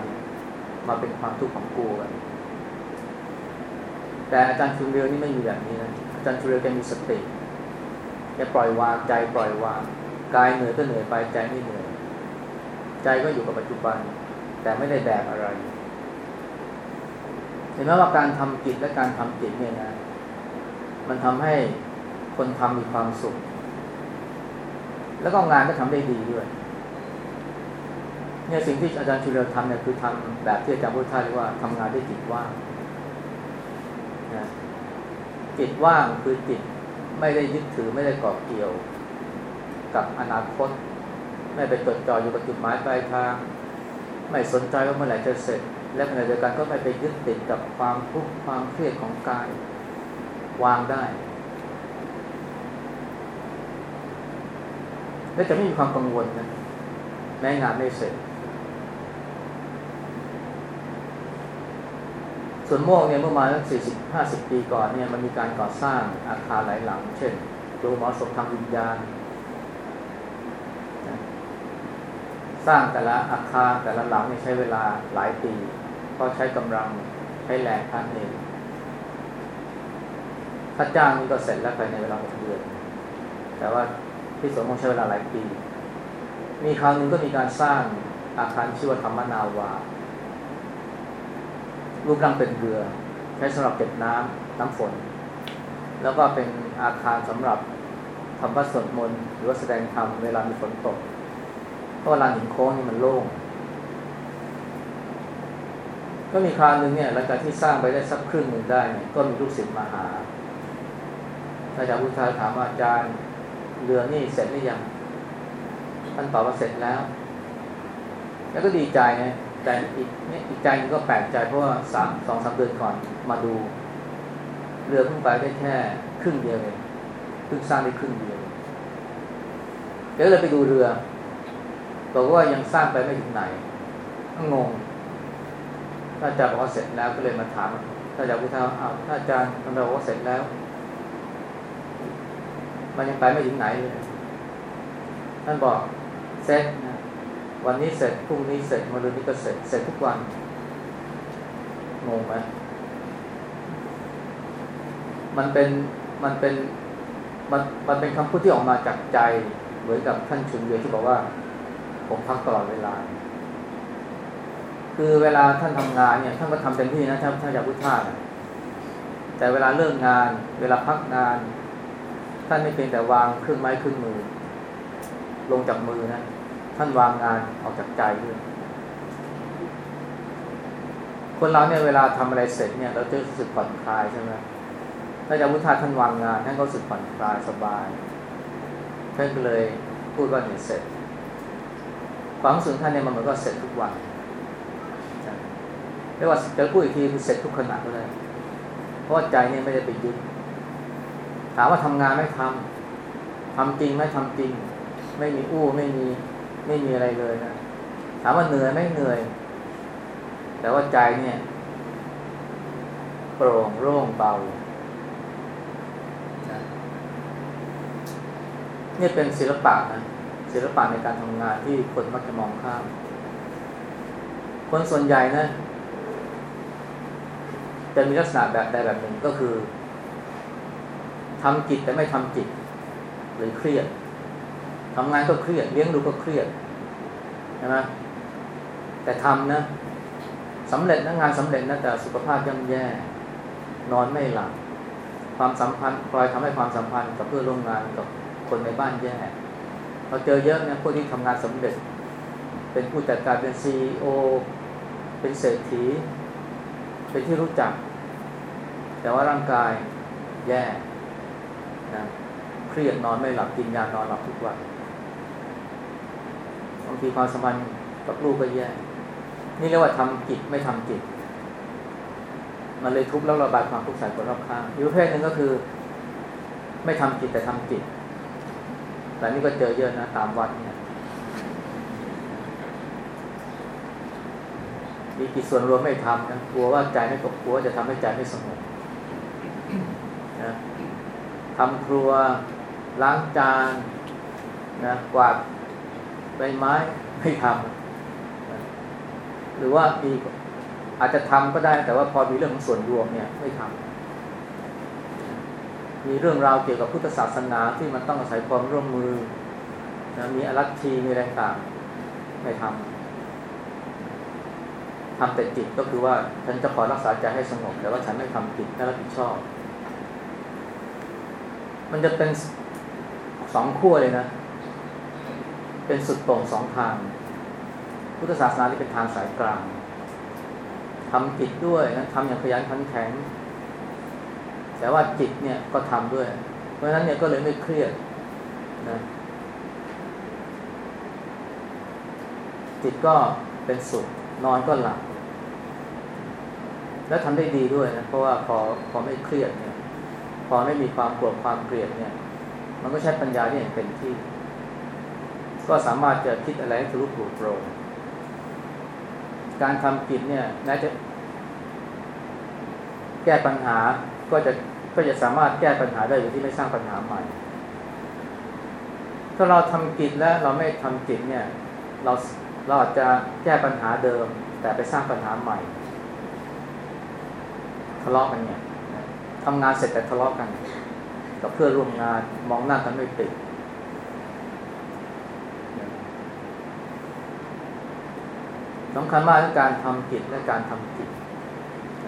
มาเป็นความทุกข์ของกูกัน แต่อาจารย์ชูเรียวนี่ไม่มีแบบนี้นะอาจารย์ชูเรียวแกมีสติแกปล่อยวางใจปล่อยวางกายเหนื่อยก็เหนื่อยไปใจไม่เหนื่อยใจก็อยู่กับปัจจุบัน แต่ไม่ได้แบกอะไร เห็นไหมว่าการทำจิตและการทำจิตเนี่ยนะ มันทำให้คนทำมีความสุข แล้วก็งานก็ทำได้ดีด้วยเนี่ยสิ่งที่อาจารย์ชูเรียวทำเนี่ยคือทำแบบที่อาจารย์พุทธาเรียกว่าทำงานด้วยจิตว่าง นะจิตว่างคือจิตไม่ได้ยึดถือไม่ได้เกาะเกี่ยว กับอนาคต ไม่ไปจดจ่ออยู่กับจุดหมายปลายทาง ไม่สนใจว่าเมื่อไหร่จะเสร็จ และขณะเดียวกันก็ไม่ไปยึดติดกับความทุกข์ความเครียดของกาย วางได้ และจะไม่มีความกังวลนะแม้งานไม่เสร็จ ส่วนโมกเนี่ยเมื่อมาสักสี่สิบห้าสิบปีก่อนเนี่ยมันมีการก่อสร้างอาคารหลายหลัง เช่นดูหมอสมทางวิญญาณ สร้างแต่ละอาคารแต่ละหลังเนี่ยใช้เวลาหลายปีเพราะใช้กำลังใช้แรงท่านเองถ้าจ้างนี่ก็เสร็จแล้วภายในเวลาหกเดือน แต่ว่าที่สวนคงใช้เวลาหลายปี มีคราวหนึ่งก็มีการสร้างอาคารชื่อว่าธรรมนาวา รูปร่างเป็นเรือใช้สำหรับเก็บน้ำน้ำฝน แล้วก็เป็นอาคารสำหรับทำพระสวดมนต์หรือว่าแสดงธรรมเวลามีฝนตกเพราะลาหินโค้งนี่มันโล่งก็มีคราวหนึ่งเนี่ยหลังจากที่สร้างไปได้สักครึ่งหนึ่งได้เนี่ยก็มีลูกศิษย์มาหาอาจารย์พุทธาถามว่าอาจารย์เรือนี่เสร็จหรือยังท่านตอบว่าเสร็จแล้ว แล้วก็ดีใจนะ แต่อีกเนี่ยอีกใจนึงก็แปลกใจเพราะว่าสามสองสามเดือนก่อนมาดู เรือเพิ่งไปได้แค่ครึ่งเดียวเองเพิ่งสร้างได้ครึ่งเดียวเดี๋ยวเลยไปดูเรือบอกว่ายังสร้างไปไม่ถึงไหนก็งงถ้าอาจารย์บอกว่าเสร็จแล้วก็เลยมาถามถ้าอาจารย์พุทธาอ้าถ้าอาจารย์ทำไมบอกว่าเสร็จแล้ว มันยังไปไม่ถึงไหนเลยท่านบอกเสร็จนะ วันนี้เสร็จพรุ่งนี้เสร็จมรืนนี้ก็เสร็จเสร็จทุกวันงงไหมมันเป็นมันเป็นมันมันเป็นคำพูดที่ออกมาจากใจ เหมือนกับท่านชุนเยที่บอกว่า ผมพักตลอดเวลา คือเวลาท่านทำงานเนี่ยท่านก็ทำเต็มที่นะท่านท่านอยากพุทธาแต่เวลาเลิกงาน เวลาพักงาน ท่านไม่เพียงแต่วางเครื่องไม้เครื่องมือ ลงจากมือนะ ท่านวางงานออกจากใจด้วยคนเราเนี่ยเวลาทำอะไรเสร็จเนี่ย เราจะรู้สึกผ่อนคลายใช่ไหมถ้าจะพุทธาท่านวางงานท่านก็รู้สึกผ่อนคลายสบายท่านก็เลยพูดว่าเนี่ยเสร็จความรู้สึกท่านเนี่ยมันเหมือนก็เสร็จทุกวันเรียกว่าจะพูดอีกทีคือเสร็จทุกขณะก็เลยเพราะใจเนี่ยไม่ได้ไปยึดถามว่าทำงานไม่ทำทำจริงไม่ทำจริง ไม่มีอู้ไม่มี ไม่มีอะไรเลยนะถามว่าเหนื่อยไม่เหนื่อย แต่ว่าใจเนี่ย โปร่งโล่งเบานี่เป็นศิลปะนะศิลปะในการทำงานที่คนมักจะมองข้าม คนส่วนใหญ่นะจะมีลักษณะแบบใดแบบหนึ่งก็คือทำจิตแต่ไม่ทำจิตหรือเครียด ทำงานก็เครียดเลี้ยงดูก็เครียดใช่ไหมแต่ทำนะสำเร็จนะงานสำเร็จนะแต่สุขภาพย่ำแย่ นอนไม่หลับความสัมพันธ์คอยทำให้ความสัมพันธ์กับเพื่อนร่วมงานกับคนในบ้านแย่เราเจอเยอะเนี่ยพวกที่ทำงานสำเร็จ เป็นผู้จัดการเป็นซีอเป็นเศรษฐี เป็นที่รู้จัก แต่ว่าร่างกายแย่นะเครียดนอนไม่หลับกินยานอนหลับทุกวัน บางทีความสัมพันธ์กับลูกก็แย่นี่เรียกว่าทำจิตไม่ทำจิตมันเลยทุบแล้วระบายความทุกข์ใส่คนรอบข้างอีกประเภทหนึ่งก็คือ ไม่ทำจิตแต่ทำจิตแต่นี่ก็เจอเยอะนะตามวัดเนี่ยมีกิจส่วนรวมไม่ทำนะกลัวว่าใจไม่ตกกลัวจะทำให้ใจไม่สงบนะทำครัวล้างจานนะกวาด ใบไม้ไม่ทำหรือว่ามีอาจจะทำก็ได้ แต่ว่าพอมีเรื่องของส่วนรวมเนี่ยไม่ทำมีเรื่องราวเกี่ยวกับพุทธศาสนาที่มันต้องอาศัยความร่วมมือนะมีอรัตทีมีอะไรต่างไม่ทำทำแต่จิตก็คือว่าฉันจะขอรักษาใจให้สงบแต่ว่าฉันไม่ทำจิตไม่รับผิดชอบ มันจะเป็นสองขั้วเลยนะ เป็นสุดโต่งสองทาง พุทธศาสนาที่เป็นทางสายกลางทำจิตด้วยนะทำอย่างขยันขันแข็ง แต่ว่าจิตเนี่ยก็ทำด้วย เพราะฉะนั้นเนี่ยก็เลยไม่เครียดนะจิตก็เป็นสุขนอนก็หลับ แล้วทำได้ดีด้วยนะเพราะว่าพอพอไม่เครียดเนี่ยพอไม่มีความโกรธความเกลียดเนี่ย มันก็ใช้ปัญญาที่อย่างเต็มที่ ก็สามารถจะคิดอะไรให้ทะลุปลุกโปร่งการทำกิจเนี่ยแม้จะ แก้ปัญหาก็จะก็จะสามารถแก้ปัญหาได้โดยที่ไม่สร้างปัญหาใหม่ ถ้าเราทำกิจและเราไม่ทำกิจเนี่ย เราเราอาจจะแก้ปัญหาเดิม แต่ไปสร้างปัญหาใหม่ทะเลาะกันเนี่ยทำงานเสร็จแต่ทะเลาะกัน กับเพื่อนร่วมงานมองหน้ากันไม่ติด สำคัญมากในการทำกิจและการทำกิจ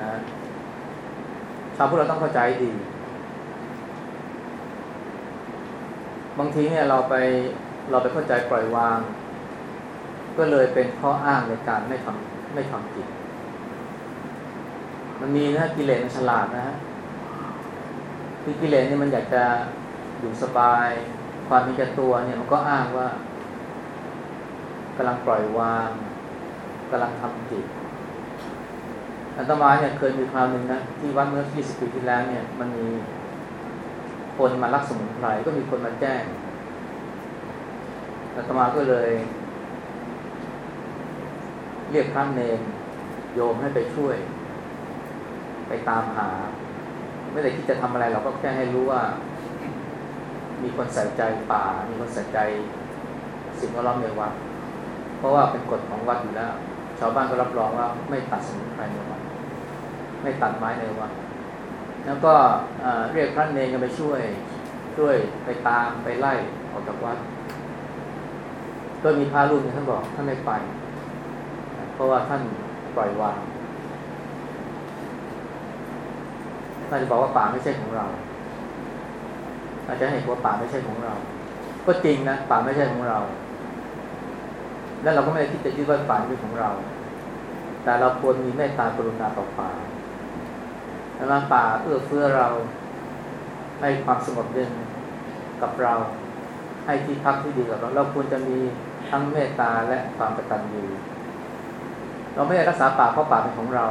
นะชาวพุทธเราต้องเข้าใจดี บางทีเนี่ยเราไปเราไปเข้าใจปล่อยวาง ก็เลยเป็นข้ออ้างในการไม่ทำไม่ทำกิจ มันมีนะกิเลสมันฉลาดนะฮะคือกิเลสเนี่ยมันอยากจะอยู่สบาย ความมีแก่ตัวเนี่ยมันก็อ้างว่ากำลังปล่อยวาง กำลังทำจิตอัตมาเนี่ยเคยมีคราวหนึ่งนะที่วัดเมื่อ 20 ปีที่แล้วเนี่ย มันมีคนมารักสมุนไพรก็มีคนมาแจ้งอัตมาก็เลย เรียกพระเนมโยมให้ไปช่วย ไปตามหา ไม่ได้คิดจะทำอะไรเราก็แค่ให้รู้ว่า มีคนใส่ใจป่า มีคนใส่ใจสิ่งแวดล้อมในวัดเพราะว่าเป็นกฎของวัดอยู่แล้ว ชาวบ้านก็รับรองว่าไม่ตัดสมุนไพรในวัดไม่ตัดไม้ในวัดแล้วก็เรียกพระเนรกันไปช่วยช่วยไปตามไปไล่ออกจากวัดก็มีพระรูปนึงท่านบอกท่านไม่ไป เพราะว่าท่านปล่อยวางท่านจะบอกว่าป่าไม่ใช่ของเรา อาจจะเห็นว่าป่าไม่ใช่ของเรา ก็จริงนะป่าไม่ใช่ของเรา แล้วเราก็ไม่ได้คิดจะยึดว่าป่าเป็นของเรา แต่เราควรมีเมตตากรุณาต่อป่าแล้วป่าเอื้อเฟื้อเราให้ความสงบเย็นกับเรา ให้ที่พักที่ดีกับเราเราควรจะมีทั้งเมตตาและความกตัญญูเราไม่ได้รักษาป่าเพราะป่าเป็นของเรา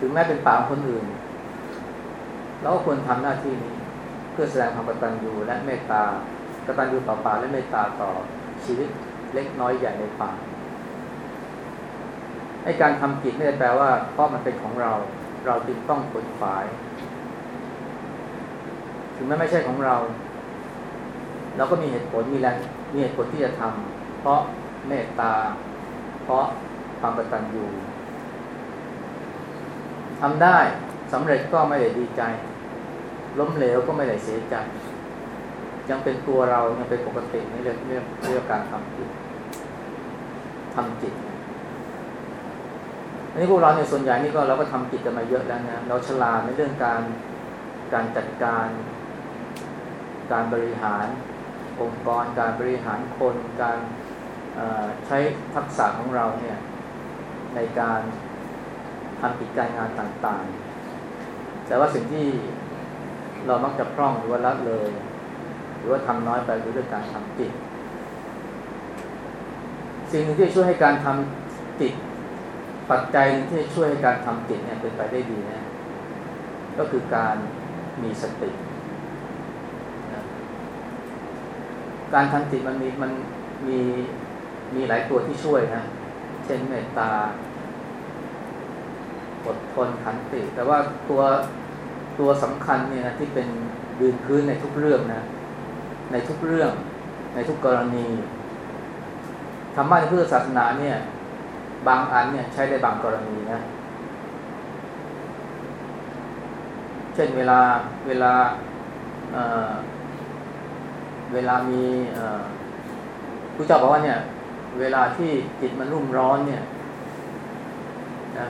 ถึงแม้เป็นป่าของคนอื่น เราก็ควรทำหน้าที่นี้เพื่อแสดงความกตัญญูและเมตตากตัญญูต่อป่าและเมตตาต่อชีวิต เล็กน้อยใหญ่ในป่าให้การทำกิจไม่ได้แปลว่า เพราะมันเป็นของเรา เราจึงต้องขนฝาย ถึงแม้ไม่ใช่ของเรา เราก็มีเหตุผลมีแรงมีเหตุผลที่จะทำเพราะเมตตา เพราะความกตัญญูทำได้สำเร็จก็ไม่ได้ดีใจ ล้มเหลวก็ไม่ได้เสียใจ ยังเป็นตัวเรายังเป็นปกตินี่เรียกเรียกเรียกการทำจิตทำจิตอันนี้พวกเราเนี่ยส่วนใหญ่นี่ก็เราก็ทำจิตกันมาเยอะแล้วนะเราฉลาดในเรื่องการการจัดการ การบริหาร องค์กร การบริหารคน การใช้ทักษะของเราเนี่ยในการทำกิจการงานต่างๆ แต่ว่าสิ่งที่เรามักจะพร่องหรือว่าละเลย หรือว่าทำน้อยไปคือเรื่อการทำจิตสิ่งหนึ่งที่ช่วยให้การทำจิตปัจจัยที่ช่วยให้การทำจิตเนี่ยเป็นไปได้ดีนะก็คือการมีสติ การทำจิตมันมีมันมีมีหลายตัวที่ช่วยนะ เช่นเมตตา อดทนขันติ แต่ว่าตัวตัวสำคัญเนี่ยนะที่เป็นดืนพื้นในทุกเรื่องนะ ในทุกเรื่อง ในทุกกรณีธรรมะในพุทธศาสนาเนี่ย บางอันเนี่ยใช้ได้บางกรณีนะเช่นเวลาเวลาเเวลามีผู้เจ้าบอกว่าเนี่ย เวลาที่จิตมันรุ่มร้อนเนี่ยนะ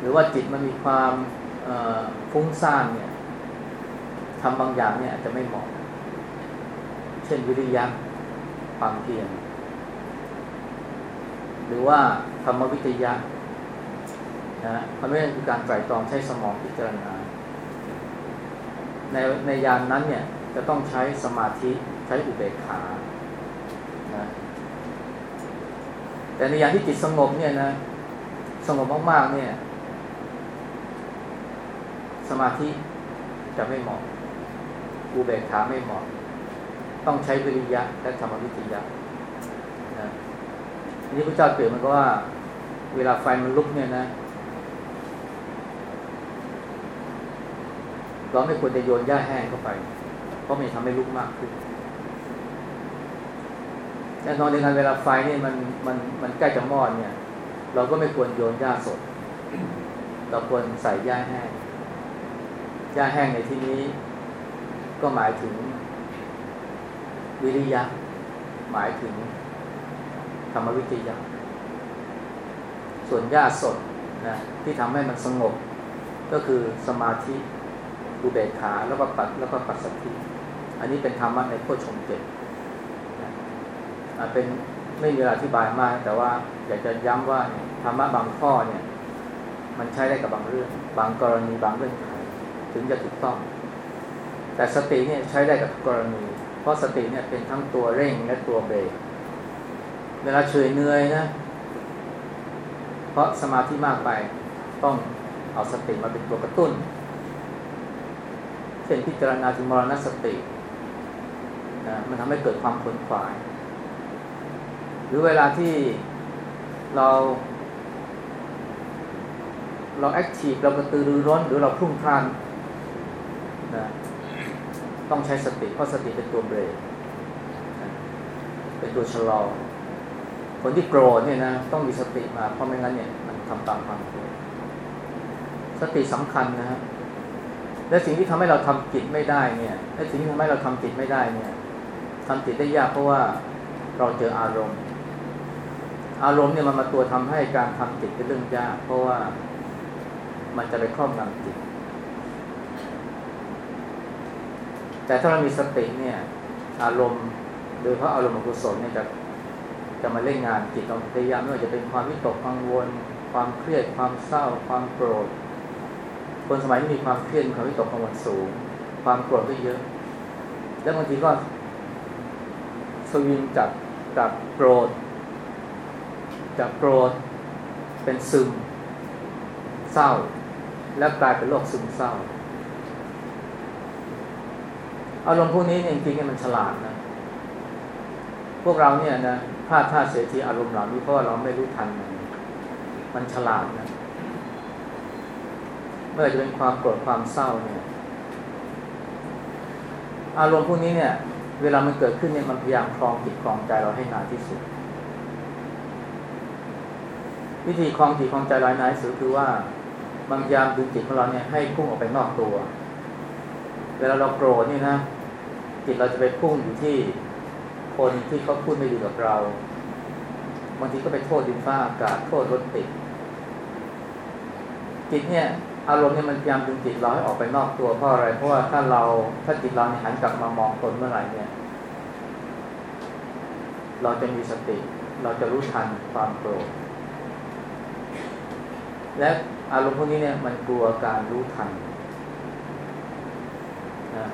หรือว่าจิตมันมีความฟุ้งซ่านเนี่ย ทำบางอย่างเนี่ยอาจจะไม่เหมาะ เช่นวิริยะความเพียรหรือว่าธรรมวิทยานะมันไม่ใช่คือการไตรตรองใช้สมองพิจารณา ในในยานนั้นเนี่ยจะต้องใช้สมาธิใช้อุเบกขานะแต่ในยานที่จิตสงบเนี่ยนะสงบมากๆเนี่ย สมาธิจะไม่เหมาะ อุเบกขาไม่เหมาะ ต้องใช้วิริยะและธรรมวิทยานะนี้พระเจ้าเปรียบมันก็ว่า เวลาไฟมันลุกเนี่ยนะเราไม่ควรจะโยนหญ้าแห้งเข้าไป เพราะมันทำให้ลุกมากขึ้นแน่นอนในการเวลาไฟนี่มันมันมันใกล้จะมอดเนี่ย เราก็ไม่ควรโยนหญ้าสด เราควรใส่หญ้าแห้งหญ้าแห้งในที่นี้ ก็หมายถึง วิริยะ หมายถึงธรรมวิทยาส่วนหญ้าสดนะที่ทำให้มันสงบ ก็คือสมาธิอุเบกขาแล้วก็ปัดแล้วก็ปัสสติอันนี้เป็นธรรมะในโพชงเจ็ดเป็นไม่มีเวลาอธิบายมาก แต่ว่าอยากจะย้ำว่าธรรมะบางข้อเนี่ย มันใช้ได้กับบางเรื่อง บางกรณีบางเรื่องถึงจะถูกต้อง แต่สติเนี่ยใช้ได้กับกรณี เพราะสติเนี่ยเป็นทั้งตัวเร่งและตัวเบรกเวลาเฉยเนื่อยนะ เพราะสมาธิมากไปต้องเอาสติมาเป็นตัวกระตุ้นเช่นพิจารณาถึงมรณสตินะมันทำให้เกิดความขนขวาย หรือเวลาที่เรา เราแอคทีฟเรากระตือรือร้นหรือเราพุ่งพล่านนะ ต้องใช้สติเพราะสติเป็นตัวเบรกเป็นตัวชะลอ คนที่โกรธเนี่ยนะต้องมีสติมาเพราะไม่งั้นเนี่ยมันทำตามความโกรธสติสำคัญนะฮะและสิ่งที่ทำให้เราทำจิตไม่ได้เนี่ยและสิ่งที่ทำให้เราทำจิตไม่ได้เนี่ยทำจิตได้ยากเพราะว่าเราเจออารมณ์ อารมณ์เนี่ยมันมาตัวทำให้การทำจิตเป็นเรื่องยาก เพราะว่ามันจะไปครอบงำจิต แต่ถ้าเรามีสติเนี่ยอารมณ์โดยเพราะอารมณ์อกุศลเนี่ยจะจะมาเล่นงานจิตเราได้ยากไม่ว่าจะเป็นความวิตกกังวล ความเครียดความเศร้า ความโกรธ คนสมัยนี้มีความเครียดความวิตกกังวลสูง ความโกรธก็เยอะ แล้วบางทีก็สวิงจากจากโกรธจากโกรธเป็นซึม เศร้า แล้วกลายเป็นโรคซึมเศร้า อารมณ์พวกนี้จริงๆมันฉลาดนะ พวกเราเนี่ยนะพลาดท่าเสียทีอารมณ์เหล่านี้เพราะว่าเราไม่รู้ทันมันมันฉลาดนะไม่ว่าจะเป็นความโกรธความเศร้าเนี่ย อารมณ์พวกนี้เนี่ย เวลามันเกิดขึ้นเนี่ยมันพยายามคลองจิตคลองใจเราให้นานที่สุด วิธีคลองจิตคลองใจเรานานที่สุดคือว่ามันพยายามดึงจิตของเราเนี่ยให้พุ่งออกไปนอกตัว เวลาเราโกรธนี่นะ จิตเราจะไปพุ่งอยู่ที่คนที่เขาพูดไม่ดีกับเราบางทีก็ไปโทษดินฟ้าอากาศโทษรถติดจิตเนี่ยอารมณ์เนี่ยมันพยายามดึงจิตเราให้ออกไปนอกตัวเพราะอะไร เพราะว่าถ้าเราถ้าจิตเราหันกลับมามองตนเมื่อไหร่เนี่ย เราจะมีสติ เราจะรู้ทันความโกรธและอารมณ์พวกนี้เนี่ยมันกลัวการรู้ทันนะ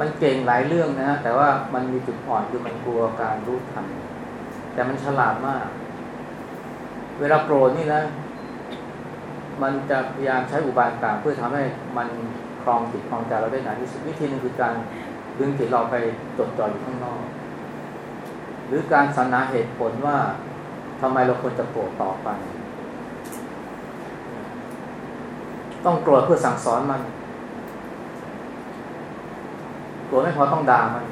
มันเก่งหลายเรื่องนะฮะแต่ว่ามันมีจุดอ่อนคือมันกลัวการรู้ทันแต่มันฉลาดมาก เวลาโกรธนี่นะ มันจะพยายามใช้อุบายต่างเพื่อทำให้มันคลองจิตคลองใจเราได้นานที่สุดวิธีนึงคือการดึงจิตเราไปจดจ่ออยู่ข้างนอก หรือการสรรหาเหตุผลว่าทำไมเราควรจะโกรธต่อไป ต้องโกรธเพื่อสั่งสอนมัน โกรธไม่พอต้องด่ามัน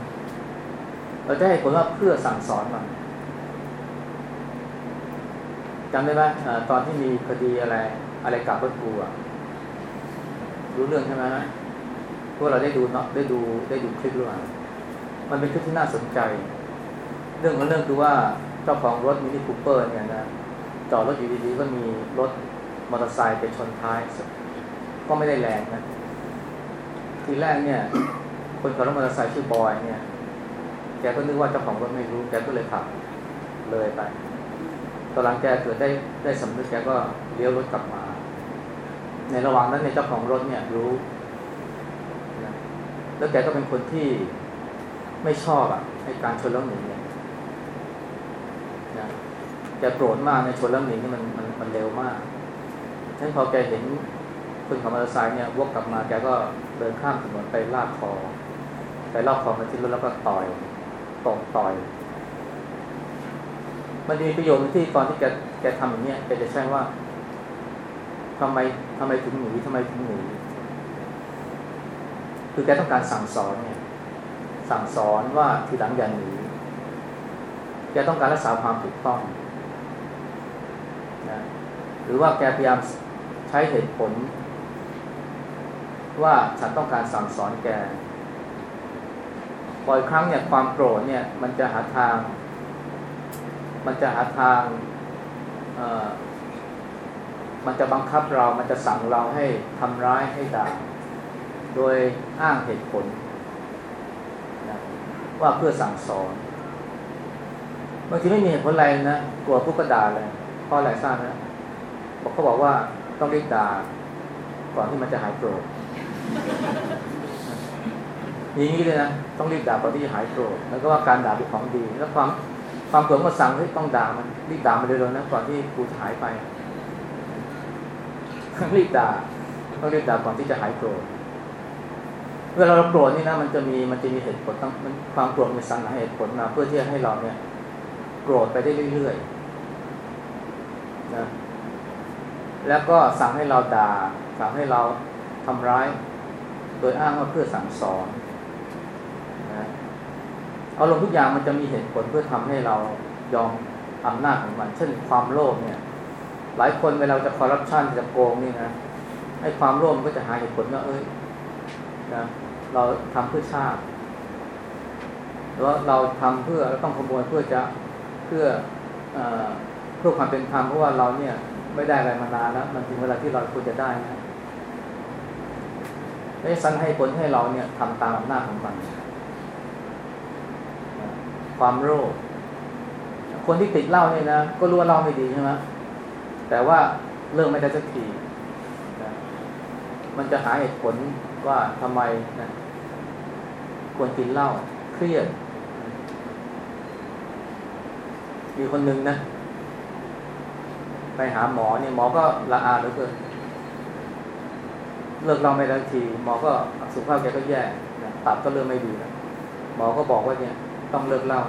เราจะให้ผลว่าเพื่อสั่งสอนมันจำได้ไหมตอนที่มีคดีอะไร อะไรกับพระครูอะรู้เรื่องใช่ไหมพวกเราได้ดูเนาะได้ดูได้ดูคลิปหรือเปล่ามันเป็นคลิปที่น่าสนใจ เรื่องของเรื่องคือว่าเจ้าของรถมินิคูเปอร์เนี่ยนะจอดรถอยู่ดีๆก็มีรถมอเตอร์ไซค์ไปชนท้าย ก็ไม่ได้แรงนะทีแรกเนี่ย คนขับรถมอเตอร์ไซค์ชื่อบอยเนี่ย แกก็นึกว่าเจ้าของรถไม่รู้ แกก็เลยขับเลยไปตอนหลังแกเกิดได้ได้สำนึกแกก็เลี้ยวรถกลับมา ในระหว่างนั้นเนี่ยเจ้าของรถเนี่ยรู้นะแล้วแกก็เป็นคนที่ไม่ชอบอะให้การชนแล้วหนีเนี่ยนะแกโกรธมากในชนแล้วหนีนี่มันมันมันเร็วมากฉะนั้นพอแกเห็นคนขับมอเตอร์ไซค์เนี่ยวกกลับมาแกก็เดินข้ามถนนไปลากคอ ไปลากคอมาที่รถแล้วก็ต่อยตบต่อย มันมีประโยชน์ที่ตอนที่แกแกทำอย่างนี้แกจะใช้ว่าทำไมทำไมถึงหนีทำไมถึงหนีคือแกต้องการสั่งสอนเนี่ย สั่งสอนว่าทีหลังอย่าหนีแกต้องการรักษาความถูกต้องนะหรือว่าแกพยายามใช้เหตุผล ว่าฉันต้องการสั่งสอนแก บ่อยครั้งเนี่ยความโกรธเนี่ย มันจะหาทาง มันจะหาทางมันจะบังคับเรา มันจะสั่งเราให้ทำร้ายให้ด่าโดยอ้างเหตุผลนะว่าเพื่อสั่งสอนบางทีไม่มีเหตุผลอะไรนะกลัวผู้ก็ด่าเลยเพราะอะไรทราบนะบอกเขาบอกว่าต้องรีบด่าก่อนที่มันจะหายโกรธ อย่างนี้เลยนะต้องรีบด่าก่อนที่จะหายโกรธแล้วก็ว่าการด่าเป็นของดี แล้วความความโกรธก็สั่งให้ต้องด่ามันรีบด่ามันเร็วๆนะก่อนที่กูจะหายไปรีบด่าต้องรีบด่าก่อนที่จะหายโกรธเวลาเราโกรธนี่นะมันจะมีมันจะมีเหตุผลต้องความโกรธมีสังหาเหตุผลมาเพื่อที่จะให้เราเนี่ย โกรธไปได้เรื่อยๆนะแล้วก็สั่งให้เราด่าสั่งให้เราทำร้าย โดยอ้างว่าเพื่อสั่งสอน นะอาลงทุกอย่างมันจะมีเหตุผลเพื่อทำให้เรายอมอำนาจของมัน เช่นความโลภเนี่ย หลายคนเวลาจะคอร์รัปชันจะโกงนี่นะไอ้ความโลภก็จะหาเหตุผลว่าเอ้ยนะเราทำเพื่อชาติหรือว่าเราทำเพื่อเราต้องขโมยเพื่อจะเพื่อเพื่อความเป็นธรรมเพราะว่าเราเนี่ยไม่ได้อะไรมานานแล้ว มันถึงเวลาที่เราควรจะได้นะไม่สันให้ผลให้เราเนี่ยทำตามอำนาจของมัน ความโลภคนที่ติดเหล้าเนี่ยนะก็รู้ว่าเหล้าไม่ดีใช่ไหมแต่ว่าเลิกไม่ได้สักทีนะมันจะหาเหตุผลว่าทำไมนะควรกินเหล้าเครียด มีคนหนึ่งนะ ไปหาหมอเนี่ยหมอก็ละอาเหลือเกินเลิกเราไม่ได้ที หมอก็สุขภาพแกก็แย่นะตับก็เริ่มไม่ดีนะหมอก็บอกว่าเนี่ย ต้องเลิกเหล้า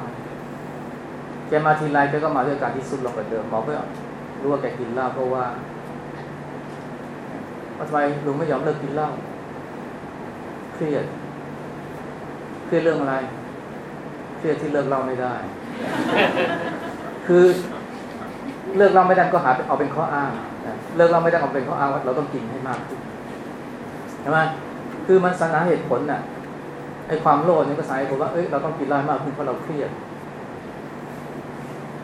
แกมาทีไรแกก็มาด้วยการที่สุดลงกว่าเดิมหมอก็รู้ว่าแกกินเหล้าเพราะว่าทำไมลุงไม่ยอมเลิกกินเหล้าเครียดเครียดเรื่องอะไรเครียดที่เลิกเหล้าไม่ได้ คือเลิกเหล้าไม่ได้ก็หาเอาเป็นข้ออ้างเลิกเหล้าไม่ได้เอาเป็นข้ออ้างว่าเราต้องกินให้มากขึ้นใช่ไหมคือมันสนาเหตุผลน่ะ ไอ้ความโลภนี่ก็สาเหตุผลว่าเอ้ยเราต้องกินเหล้ามากขึ้นเพราะเราเครียด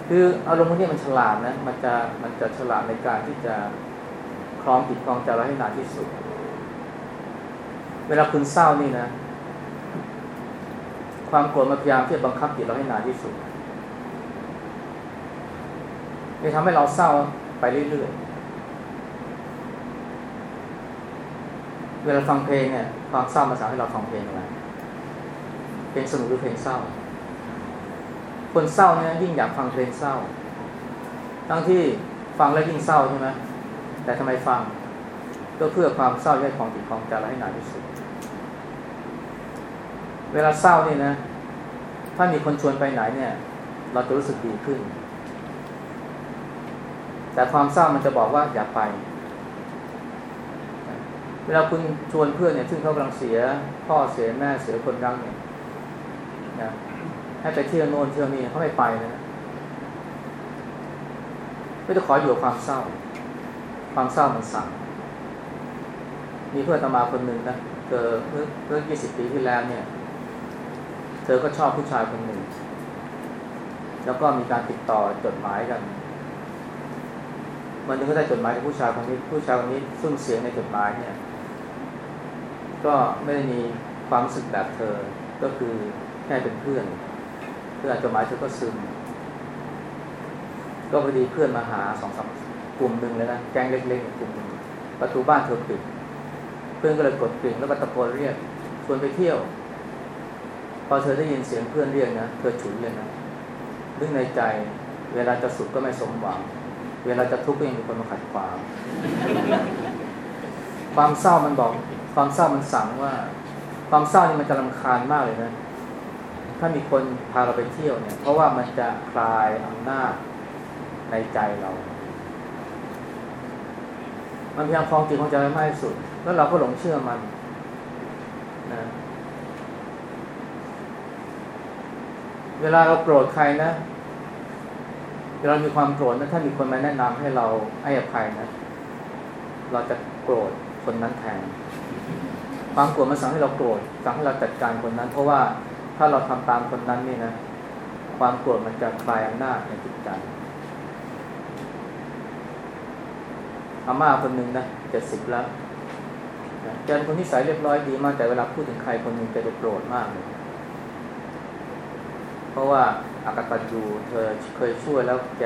คืออารมณ์พวกนี้มันฉลาดนะมันจะมันจะฉลาดในการที่จะคลองจิตคลองใจเราให้นานที่สุด เวลาคุณเศร้านี่นะ ความโกรธมาพยายามที่จะบังคับจิตเราให้นานที่สุดจะทำให้เราเศร้าไปเรื่อยๆ เวลาฟังเพลงเนี่ยความเศร้ามาสั่งให้เราฟังเพลงอะไร เพลงสนุกหรือเพลงเศร้า คนเศร้าเนี่ยยิ่งอยากฟังเพลงเศร้า ทั้งที่ฟังแล้วยิ่งเศร้าใช่ไหมแต่ทำไมฟังก็เพื่อความเศร้าให้ของจิตของใจเราให้นาที่สุด เวลาเศร้านี่นะ ถ้ามีคนชวนไปไหนเนี่ย เราจะรู้สึกดีขึ้น แต่ความเศร้ามันจะบอกว่าอย่าไป เวลาคุณชวนเพื่อนเนี่ย ซึ่งเขากำลังเสีย พ่อเสียแม่เสียคนรักเนี่ย นะให้ไปเที่ยวโน่นเที่ยวนี่เขาไม่ไปนะไม่จะขออยู่กับความเศร้า ความเศร้ามันสั่งมีเพื่อนตมาคนหนึ่งนะเธอเมื่อเมื่อยี่สิบปีที่แล้วเนี่ย เธอก็ชอบผู้ชายคนหนึ่ง แล้วก็มีการติดต่อจดหมายกันมันนึงก็ได้จดหมายจากผู้ชายคนนี้ ผู้ชายคนนี้ซึ่งเสียงในจดหมายเนี่ย ก็ไม่ได้มีความรู้สึกแบบเธอ ก็คือ แค่เป็นเพื่อนเพื่อนจดหมายเธอก็ซึม ก็พอดีเพื่อนมาหาสองสามกลุ่มหนึ่งเลยนะแก๊งเล็กๆกลุ่มหนึ่งประตูบ้านเธอปิด เพื่อนก็เลยกดกริ่งแล้วก็ตะโกนเรียกชวนไปเที่ยว พอเธอได้ยินเสียงเพื่อนเรียกนะเธอฉุนเลยนะนึกในใจ เวลาจะสุขก็ไม่สมหวัง เวลาจะทุกข์ก็ยังมีคนมาขัดขวางความเศร้ามันบอก ความเศร้ามันสั่งว่า ความเศร้านี่มันจะลำคาญมากเลยนะ ถ้ามีคนพาเราไปเที่ยวเนี่ย เพราะว่ามันจะคลายอำนาจในใจเรา มันพยายามคลองจิตของใจมากที่สุด แล้วเราก็หลงเชื่อมันนะเวลาเราโกรธใครนะเรามีความโกรธนะถ้ามีคนมาแนะนำให้เราให้อภัยนะ เราจะโกรธคนนั้นแทน ความโกรธมันสั่งให้เราโกรธสั่งให้เราจัดการคนนั้น เพราะว่า ถ้าเราทำตามคนนั้นนี่นะ ความโกรธมันจะคลายอำนาจในจิตใจอาม่าคนหนึ่งนะเจ็ดสิบแล้วแกเป็นคนที่สายเรียบร้อยดีมากแต่เวลาพูดถึงใครคนหนึ่งแกจะโกรธมากเลยเพราะว่าอากตันยูเธอเคยช่วยแล้วแก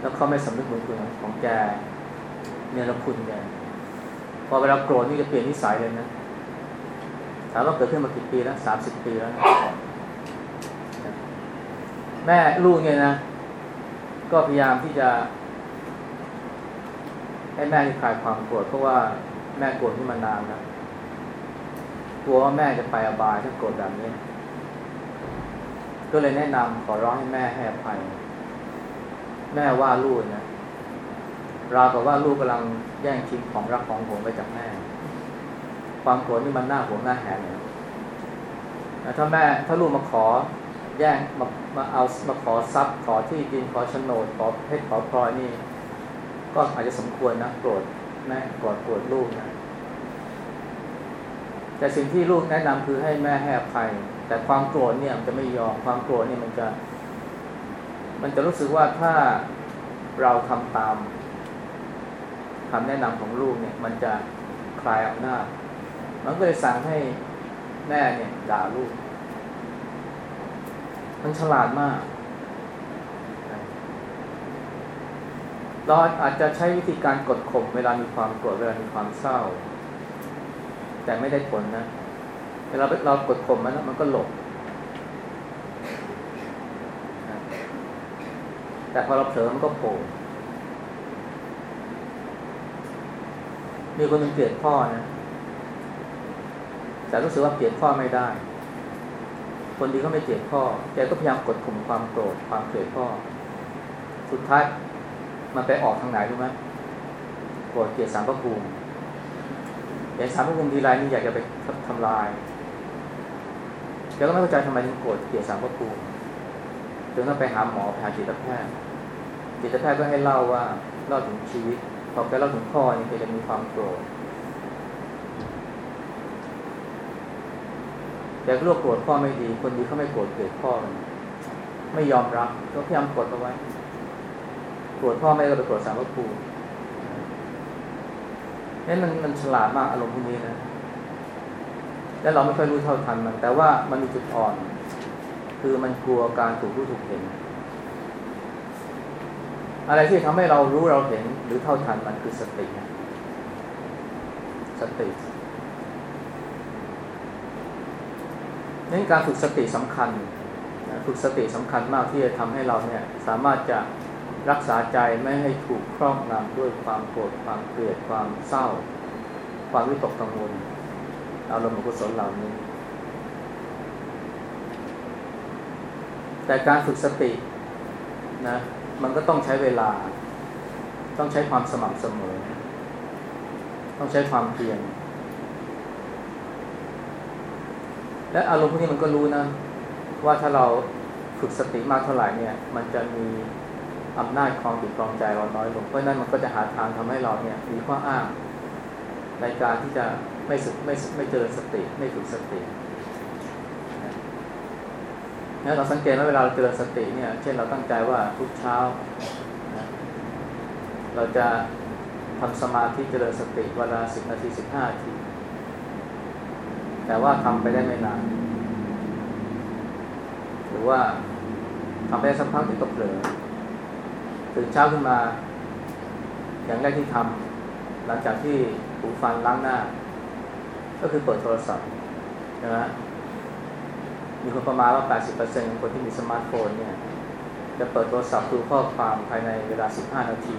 แล้วเขาไม่สำนึกบุญคุณของแกเนี่ยรคุณแกพอเวลาโกรธนี่จะเปลี่ยนนิสัยเลยนะามว่าเกิดขึ้นมากี่ปีแล้วสามสิบปีแล้วนะแม่ลูกเนี่ยนะ ก็พยายามที่จะ ให้แม่คลายความโกรธเพราะว่าแม่โกรธที่มานานนะกลัวว่าแม่จะไปอบายถ้าโกรธแบบนี้ ก็เลยแนะนำขอร้องให้แม่ให้อภัย แม่ว่าลูกนะราวกับว่าลูกกำลังแย่งชิงของรักของผมไปจากแม่ ความโกรธนี่มันหน้าหัวหน้าแหนเลยถ้าแม่ถ้าลูกมาขอแย่งมามาเอามาขอทรัพย์ขอที่ดินขอโฉนดขอเพชรขอพลอยนี่ ก็อาจจะสมควรนะโกรธแม่โกรธโกรธลูกนะแต่สิ่งที่ลูกแนะนำคือให้แม่ให้อภัย แต่ความโกรธเนี่ยมันจะไม่ยอมความโกรธเนี่ยมันจะ มันจะรู้สึกว่าถ้าเราทำตามคำแนะนำของลูกเนี่ย มันจะคลายอำนาจ มันก็เลยสั่งให้แม่เนี่ยด่าลูก มันฉลาดมาก เราอาจจะใช้วิธีการกดข่มเวลามีความโกรธเวลามีความเศร้า แต่ไม่ได้ผลนะเวลาเรากดข่มมันมันก็หลบ แต่พอเราเผลอมันก็โผล่มีคนหนึ่งเกลียดพ่อนะ แต่รู้สึกว่าเกลียดพ่อไม่ได้ คนดีก็ไม่เกลียดพ่อแกก็พยายามกดข่มความโกรธความเกลียดพ่อ สุดท้ายมันไปออกทางไหนรู้ไหมโกรธเกลียดสามพระภูมิเห็นสามพระภูมิทีไรนี่อยากจะไปทำลายแกก็ไม่เข้าใจทำไมถึงโกรธเกลียดสามพระภูมิจนต้องไปหาหมอไปหาจิตแพทย์จิตแพทย์ก็ให้เล่าว่าเล่าถึงชีวิตพอแกเล่าถึงพ่อนี่แกจะมีความโกรธ แกก็รู้โกรธพ่อไม่ดี คนดีเขาไม่โกรธเกลียดพ่อมันไม่ยอมรับก็พยายามกดเอาไว้โกรธพ่อไม่ก็ไปโกรธสามพระภูมินี่มันมันฉลาดมากอารมณ์พวกนี้นะ และเราไม่ค่อยรู้เท่าทันมัน แต่ว่ามันมีจุดอ่อน คือมันกลัวการถูกรู้ถูกเห็น อะไรที่ทำให้เรารู้เราเห็นหรือเท่าทันมันคือสติ สติ นี่การฝึกสติสำคัญฝึกสติสำคัญมากที่จะทำให้เราเนี่ยสามารถจะรักษาใจไม่ให้ถูกครอบงำด้วยความโกรธความเกลียดความเศร้า ความวิตกกังวลอารมณ์อกุศลเหล่านี้ แต่การฝึกสตินะมันก็ต้องใช้เวลา ต้องใช้ความสม่ำเสมอ ต้องใช้ความเพียร และอารมณ์พวกนี้มันก็รู้นะ ว่าถ้าเราฝึกสติมากเท่าไหร่เนี่ย มันจะมีอำนาจคลองจิตคลองใจเราน้อยลงเพราะนั้นมันก็จะหาทางทำให้เราเนี่ยมีข้ออ้างในการที่จะไม่สึกไม่ไม่เจริญสติไม่ฝึกสตินะเราสังเกตว่าเวลาเราเจริญสติเนี่ย เช่นเราตั้งใจว่าทุกเช้านะเราจะทำสมาธิเจริญสติเวลาสิบนาทีสิบห้าที แต่ว่าทำไปได้ไม่นาน หรือว่าทำไปสักพักที่ก็เผลอตื่นเช้าขึ้นมา อย่างแรกที่ทำหลังจากที่ถูฟันล้างหน้า ก็คือเปิดโทรศัพท์นะมีคนประมาณว่า 80%ของคนที่มีสมาร์ทโฟนเนี่ย จะเปิดโทรศัพท์ดูข้อความภายในเวลา 15 นาที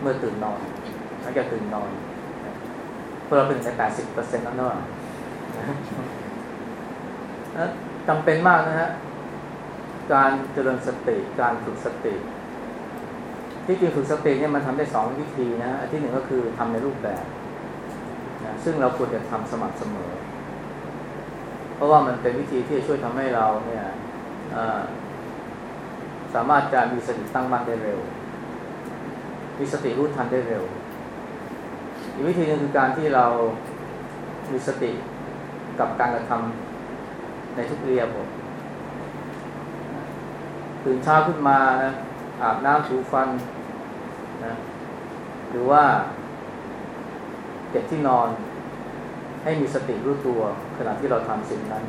เมื่อตื่นนอนหลังจากตื่นนอนพวกเราเป็นใน 80%นั่นเนาะ จำเป็นมากนะฮะ การเจริญสติ การฝึกสติ ที่จริงฝึกสติเนี่ยมันทำได้สองวิธีนะอันที่หนึ่งก็คือทำในรูปแบบนะซึ่งเราควรจะทำสม่ำเสมอ เพราะว่ามันเป็นวิธีที่จะช่วยทำให้เราเนี่ยสามารถจะมีสติตั้งมั่นได้เร็ว มีสติรู้ทันได้เร็ว อีกวิธีหนึ่งคือการที่เรามีสติ กับการกระทำในทุกเรียบทตื่นเช้าขึ้นมานะอาบน้ำถูฟันนะหรือว่าเก็บที่นอนให้มีสติรู้ตัวขณะที่เราทำสิ่งนั้น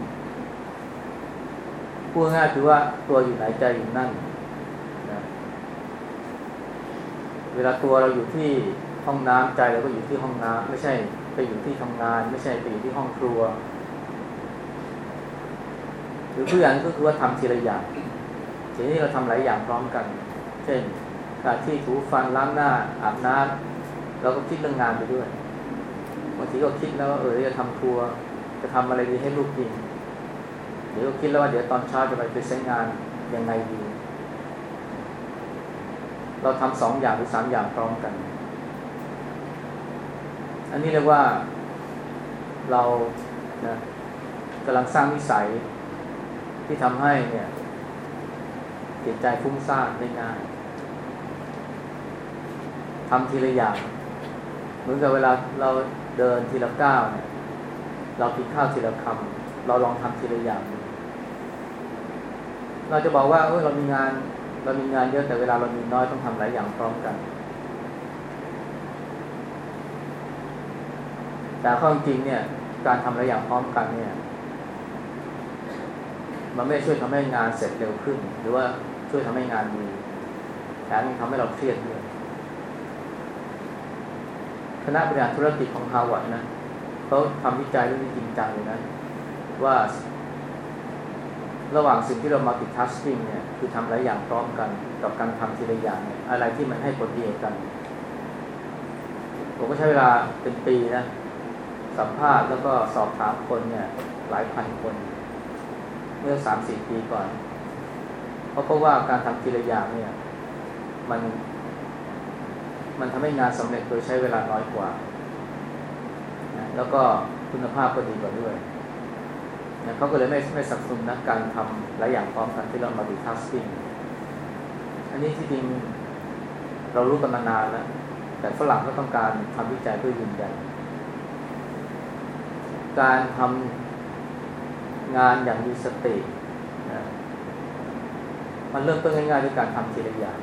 พูดง่ายคือว่าตัวอยู่ไหนใจอยู่นั่นนะเวลาตัวเราอยู่ที่ห้องน้ำใจเราก็อยู่ที่ห้องน้ำไม่ใช่ ไปอยู่ที่ทำงาน ไม่ใช่ไปอยู่ที่ห้องครัว หรือผู้อย่างก็คือว่าทำทีละอย่างทีนี้เราทำหลายอย่างพร้อมกัน เช่นการที่ถูฟันล้างหน้าอาบน้ำเราก็คิดเรื่องงานไปด้วยบางทีก็คิดแล้วว่าเออจะทำครัว จะทำอะไรดีให้ลูกกินเดี๋ยวก็คิดแล้วว่าเดี๋ยวตอนเช้าจะไปไปใช้งานยังไงดี เราทำสองอย่างหรือสามอย่างพร้อมกัน อันนี้เรียกว่าเรานะกำลังสร้างนิสัยที่ทำให้เนี่ยจิตใจฟุ้งซ่านได้ง่ายทำทีละอย่างเหมือนกับเวลาเราเดินทีละก้าวเนี่ยเรากินข้าวทีละคำเราลองทำทีละอย่าง เราจะบอกว่าเออเรามีงาน เรามีงานเยอะแต่เวลาเรามีน้อยต้องทำหลายอย่างพร้อมกัน แต่ข้อจริงเนี่ย การทำหลายอย่างพร้อมกันเนี่ย มันไม่ช่วยทำให้งานเสร็จเร็วขึ้น หรือว่าช่วยทำให้งานดีแถมยังทำให้เราเครียดด้วยคณะบริหารธุรกิจของฮาวาดนะเขาทำวิจัยเรื่องนี้จริงจังเลยนะ ว่า ระหว่างสิ่งที่เรามาติดทัสกิ้งเนี่ย คือทำหลายอย่างพร้อมกัน กับการทำทีละอย่างเนี่ยอะไรที่มันให้ผลดีกัน ผมก็ใช้เวลาเป็นปีนะ สัมภาษณ์แล้วก็สอบถามคนเนี่ย หลายพันคน เมื่อสามสี่ปีก่อน เพราะเพราะว่าการทำทีละอย่างเนี่ย มัน มันทำให้งานสำเร็จโดยใช้เวลาน้อยกว่านะแล้วก็คุณภาพก็ดีกว่าด้วยนะเขาก็เลยไม่ไม่สับสนนะการทำหลายอย่างพร้อมกันที่เรามาดูทัสกิ้งอันนี้ที่จริงเรารู้กันมานานแล้ว แต่ฝรั่งก็ต้องการทำวิจัยเพื่อยืนยัน การทำงานอย่างมีสตินะมันเริ่มต้นง่ายๆด้วยการทำทีละอย่าง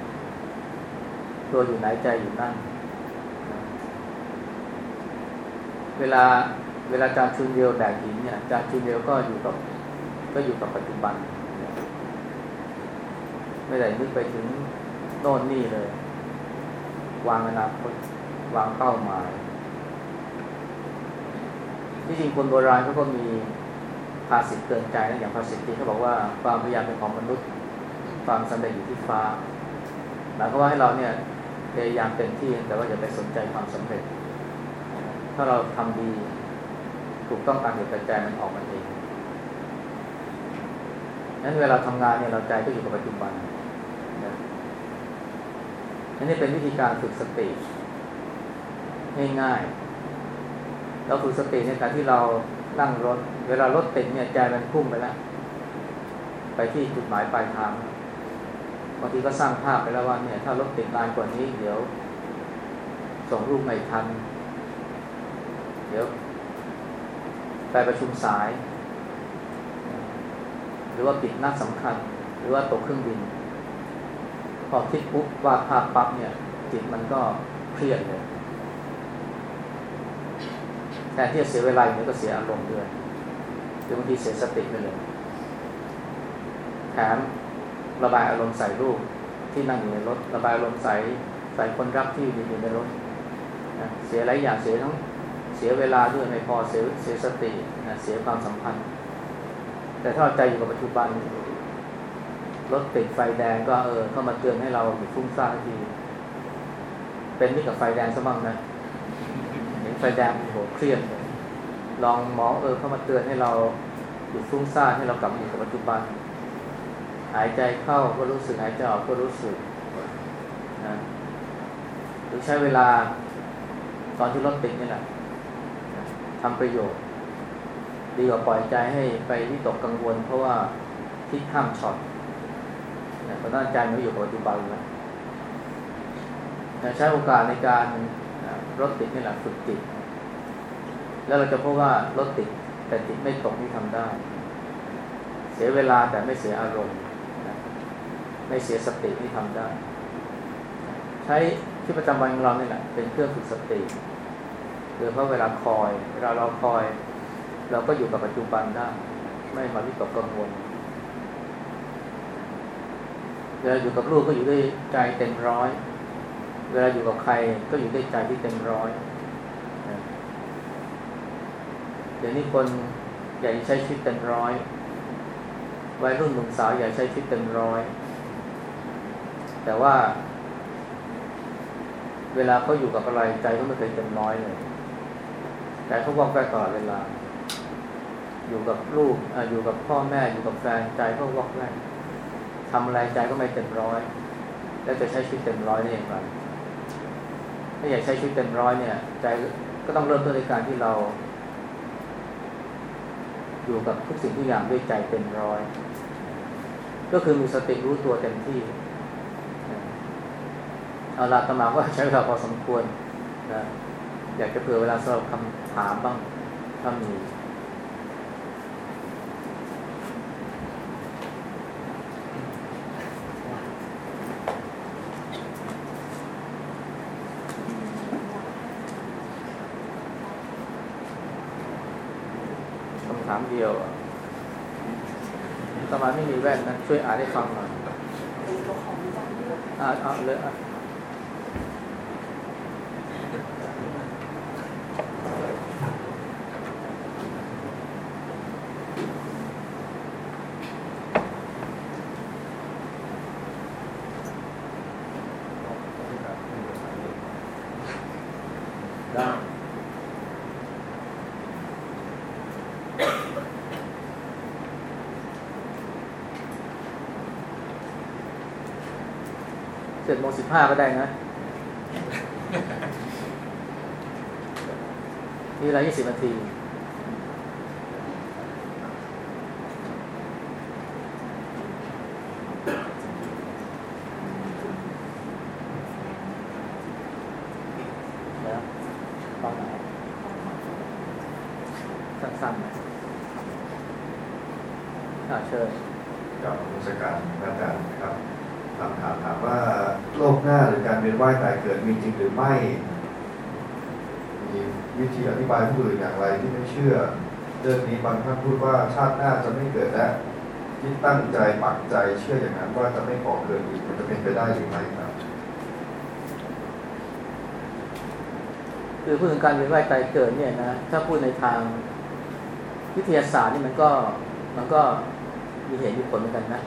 ตัวอยู่ไหนใจอยู่นั่นเวลาเวลาจารชุนเดียวแบกหินเนี่ยจารชุนเดียวก็อยู่กับก็อยู่กับปัจจุบัน ไม่ได้นึกไปถึงโน่นนี่เลย วางอนาคตวางเป้าหมาย ที่จริงคนโบราณเขาก็มีภาษิตเตือนใจนะอย่างภาษิตที่เขาบอกว่าความพยายามเป็นของมนุษย์ ความสำเร็จอยู่ที่ฟ้าหมายความว่าให้เราเนี่ยพยายามเต็มที่แต่ว่าอย่าไปสนใจความสำเร็จ ถ้าเราทำดีถูกต้องตามเหตุปัจจัยมันออกมาเองนั้นเวลาทำงานเนี่ยเราใจก็อยู่กับปัจจุบันนะนี่เป็นวิธีการฝึกสติง่ายๆ เราฝึกสติในการที่เรานั่งรถ เวลารถติดเนี่ยใจมันพุ่งไปแล้ว ไปที่จุดหมายปลายทางบางทีก็สร้างภาพไปแล้วว่าเนี่ย ถ้ารถติดนานกว่านี้ เดี๋ยว ส่งรูปไม่ทัน เดี๋ยว ไปประชุมสาย หรือว่าปิดนัดสำคัญ หรือว่าตกเครื่องบิน พอคิดปุ๊บวาดภาพปั๊บเนี่ยจิตมันก็เครียดเลย แทนที่จะเสียเวลาอย่างนี้ก็เสียอารมณ์ด้วยหรือบางทีเสียสติไปเลยแถมระบายอารมณ์ใส่รูปที่นั่งอยู่ในรถ ระบายอารมณ์ใส่ใส่คนรักที่อยู่ในรถนะเสียหลายอย่างเสียทั้งเสียเวลาด้วยไม่พอเสียเสียสตินะเสียความสัมพันธ์ แต่ถ้าใจอยู่กับปัจจุบันรถติดไฟแดงก็เออเข้ามาเตือนให้เราหยุดฟุ้งซ่านที เป็นนี่กับไฟแดงซะบ้างนะเห็น ไฟแดงโหเครียดเลยลองมองเออเข้ามาเตือนให้เราหยุดฟุ้งซ่านให้เรากลับมาอยู่กับปัจจุบัน หายใจเข้าก็รู้สึกหายใจออกก็รู้สึกนะหรือใช้เวลาตอนที่รถติดนี่แหละทำประโยชน์ ดีกว่าปล่อยใจให้ไปวิตกกังวล เพราะว่าที่ข้ามช็อตนะเพราะนั้นใจมันอยู่กับปัจจุบันแล้วใช้โอกาสในการ รถติดนี่แหละฝึกติดแล้วเราจะพบว่ารถติดแต่ติดไม่ตกนี่ทำได้ เสียเวลาแต่ไม่เสียอารมณ์ ไม่เสียสติที่ทำได้ ใช้ที่ประจำวันของเราเนี่ยแหละเป็นเครื่องฝึกสติโดยเพราะเวลาคอย เวลาเราคอย เราก็อยู่กับปัจจุบันได้ ไม่มาวิตกกังวลเวลาอยู่กับลูกก็อยู่ด้วยใจเต็มร้อย เวลาอยู่กับใครก็อยู่ด้วยใจที่เต็มร้อยเดี๋ยวนี้คนอยากใช้ชีวิตเต็มร้อยวัยรุ่นหนุ่มสาวอยากใช้ชีวิตเต็มร้อย แต่ว่า เวลาเขาอยู่กับอะไรใจเขาไม่เคยเต็มร้อยเลยแต่เขาวอกแวกตลอดเวลา อยู่กับลูกออยู่กับพ่อแม่อยู่กับแฟนใจเขาวอกแวกทำอะไรใจก็ไม่เต็มร้อย แล้วจะใช้ชีวิตเต็มร้อยได้อย่างไร ถ้าอยากใช้ชีวิตเต็มร้อยเนี่ย ใจก็ต้องเริ่มต้นในการที่เรา อยู่กับทุกสิ่งทุกอย่างด้วยใจเต็มร้อย ก็คือมีสติรู้ตัวเต็มที่เอาลาตมาก็ใช้เวลาพอสมควรนะอยากจะเผื่อเวลาสำหรับคำถามบ้างถ้ามีคำถามเดียวตมาไม่มี แว่นนะช่วยอ่านให้ฟังหน่อยอ่านเอาเลยอะได้ เจ็ดโมงสิบห้าก็ได้นะมีเวลายี่สิบนาที แล้วตอนไหนสั้นๆนะอ่าเชิญ กับราชการพระอาจารย์นะครับคำถามถามว่าโลกหน้าหรือการเวียนว่ายตายเกิดมีจริงหรือ ไม่ มีวิธีอธิบายผู้อื่นอย่างไรที่ไม่เชื่อ เรื่องนี้บางท่านพูดว่าชาติหน้าจะไม่เกิดและที่ตั้งใจปักใจเชื่ออย่างนั้นว่าจะไม่ก่อเกิดอีกมันจะเป็นไปได้หรือไม่ครับ คือพูดถึงการเวียนว่ายตายเกิดเนี่ยนะถ้าพูดในทางวิทยาศาสตร์นี่มันก็มันก็มีเหตุมีผลเหมือนกันนะ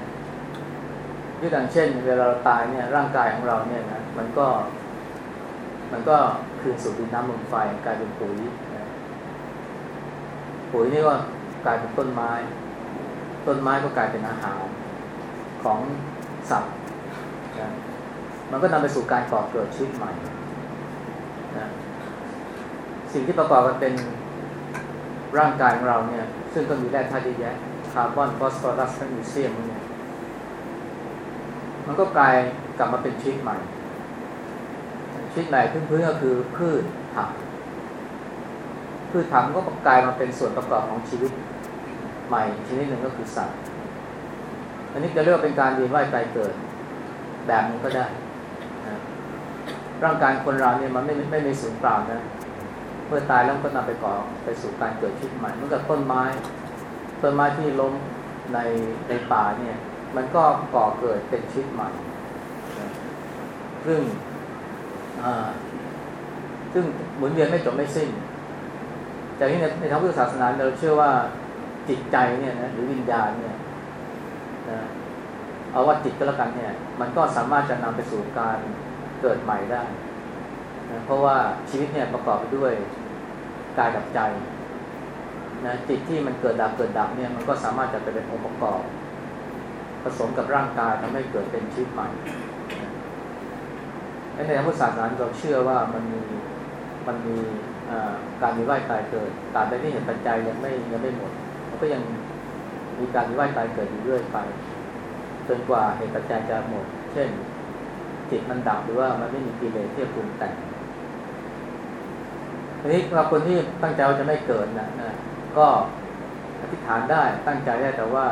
ยกตัวอย่างเช่น เวลาเราตายเนี่ยร่างกายของเราเนี่ยนะมันก็ มันก็คืนสู่ดินน้ำลมไฟกลายเป็นปุ๋ยนะปุ๋ยนี่ก็กลายเป็นต้นไม้ ต้นไม้ก็กลายเป็นอาหารของสัตว์นะมันก็นำไปสู่การก่อเกิดชีวิตใหม่นะสิ่งที่ประกอบกันเป็นร่างกายของเราเนี่ย ซึ่งก็มีแร่ธาตุเยอะแยะคาร์บอนฟอสฟอรัสแมกนีเซียมเนี่ยมันก็กลายกลับมาเป็นชีวิตใหม่ ชีวิตใหม่พื้นๆก็คือพืชผัก พืชผักก็กลายมาเป็นส่วนประกอบของชีวิตใหม่ชนิดหนึ่งก็คือสัตว์ อันนี้จะเรียกว่าเป็นการเวียนว่ายตายเกิด แบบนึงก็ได้นะร่างกายคนเราเนี่ยมันไม่ไม่ไม่สูญเปล่านะเมื่อตายแล้วก็นำไปก่อไปสู่การเกิดชีวิตใหม่เหมือนกับต้นไม้ต้นไม้ที่ล้มในในป่าเนี่ย มันก็ก่อเกิดเป็นชีวิตใหม่นะ ซึ่งซึ่งหมุนเวียนไม่จบไม่สิ้น แต่ที่ในในทางพุทธศาสนาเราเชื่อว่าจิตใจเนี่ยนะหรือวิญญาณเนี่ยนะเอาว่าจิตก็แล้วกันเนี่ย มันก็สามารถจะนำไปสู่การเกิดใหม่ได้นะเพราะว่าชีวิตเนี่ยประกอบไปด้วยกายกับใจนะจิตที่มันเกิดดับเกิดดับเนี่ยมันก็สามารถจะไปเป็นองค์ประกอบ ผสมกับร่างกายทำให้เกิดเป็นชีวิตใหม่ ในทางพุทธศาสนาเราเชื่อว่ามันมีมันมีการมีว่ายตายเกิดตราบใดที่เห็นปัจจัยยังไม่ยังไม่หมดมันก็ยังมีการมีว่ายตายเกิดอยู่เรื่อยไปจนกว่าเหตุปัจจัยจะหมด เช่น จิตมันดับหรือว่ามันไม่มีกิเลสที่จะปรุงแต่งทีนี้เราคนที่ตั้งใจว่าจะไม่เกิดนะนะก็อธิษฐานได้ตั้งใจได้แต่ว่า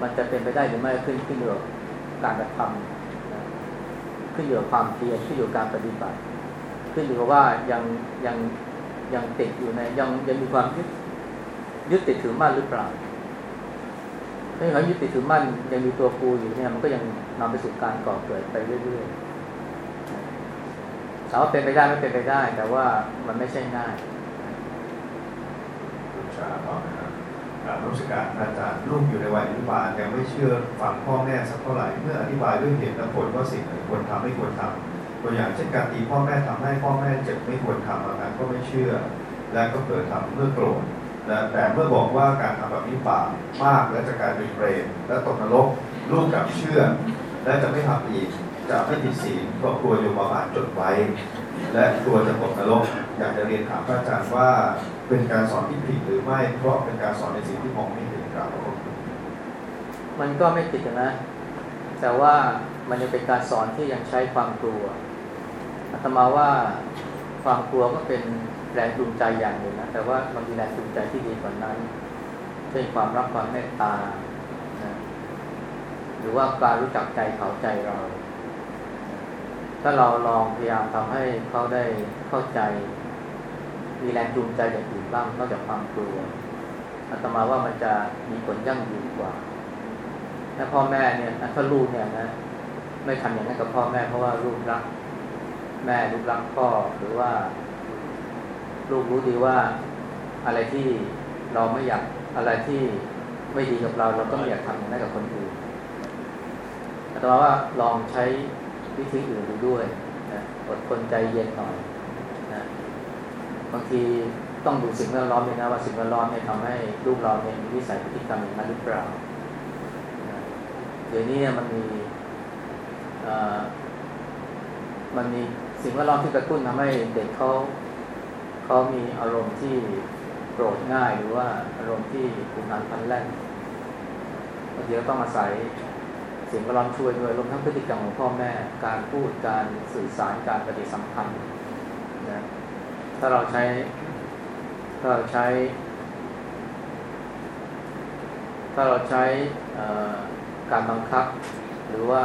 มันจะเป็นไปได้หรือไม่ขึ้นขึ้นอยู่กับการกระทำ ขึ้นอยู่กับความเพียรขึ้นอยู่กับการปฏิบัติ ขึ้นอยู่กับว่ายังยังยังติดอยู่ในยังยังมีความยึดยึดติดถือมั่นหรือเปล่าถ้าเขายึดติดถือมั่นยังมีตัวกูอยู่เนี่ยมันก็ยังนำไปสู่การก่อเกิดไปเรื่อยๆถามว่าเป็นไปได้ไม่เป็นไปได้ แต่ว่ามันไม่ใช่ง่าย รับการรัชการอาจารย์ลูกอยู่ในวัยอนุบาลยังไม่เชื่อฟังพ่อแม่สักเท่าไหร่เมื่ออธิบายด้วยเหตุและผลว่าสิ่งไหนควรทำไม่ควรทำตัวอย่างเช่นการตีพ่อแม่ทำให้พ่อแม่เจ็บไม่ควรทำอาการก็ไม่เชื่อ และก็เกิดทำเมื่อโกรธแต่เมื่อบอกว่าการทำแบบนี้บาปมากและจะกลายเป็นเปรตและตกนรกลูกกับเชื่อ และจะไม่ทำอีกจะไม่ผิดศีลเพราะกลัวโยมบาลจดไว้ และกลัวจะตกนรกอยากจะเรียนถามพระอาจารย์ว่า เป็นการสอนที่ผิดหรือไม่ เพราะเป็นการสอนในสิ่งที่มองไม่เห็นครับมันก็ไม่ผิดนะ แต่ว่ามันยังเป็นการสอนที่ยังใช้ความกลัวอาตมาว่าความกลัวก็เป็นแรงจูงใจอย่างหนึ่งนะแต่ว่ามันมีแรงจูงใจที่ดีกว่านั้นเช่นความรักความเมตตานะหรือว่าการรู้จักใจเขาใจเรา ถ้าเราลองพยายามทำให้เขาได้เข้าใจ มีแรงจูงใจอย่างอื่นบ้างนอกจากความกลัวอาตมาว่ามันจะมีผลยั่งยืนกว่าถ้าพ่อแม่เนี่ยถ้าลูกเนี่ยนะ ไม่ทำอย่างนั้นกับพ่อแม่เพราะว่าลูกรัก แม่ลูกรักพ่อหรือว่า ลูกรู้ดีว่าอะไรที่เราไม่อยากอะไรที่ไม่ดีกับเรา เราก็ไม่อยากทำอย่างนั้นกับคนอื่นแต่ว่าลองใช้วิธีอื่นดูด้วยนะอดทนใจเย็นหน่อย บางทีต้องดูสิ่งแวดล้อมด้วยนะว่าสิ่งแวดล้อมเนี่ยทำให้ลูกเราเนี่ยมีวิสัยพฤติกรรมอย่างนั้นหรือเปล่าเดี๋ยวนี้เนี่ยมันมีมันมีสิ่งแวดล้อมที่กระตุ้นทำให้เด็กเขาเขามีอารมณ์ที่โกรธง่ายหรือว่าอารมณ์ที่ขุนหันพันแล่นบางทีก็ต้องอาศัยสียงกระล้อมช่วยด้วยรวมทั้งพฤติกรรมของพ่อแม่ การพูดการสื่อสารการปฏิสัมพันธ์นะ ถ้าเราใช้ถ้าเราใช้ ถ้าเราใช้การบังคับ หรือว่า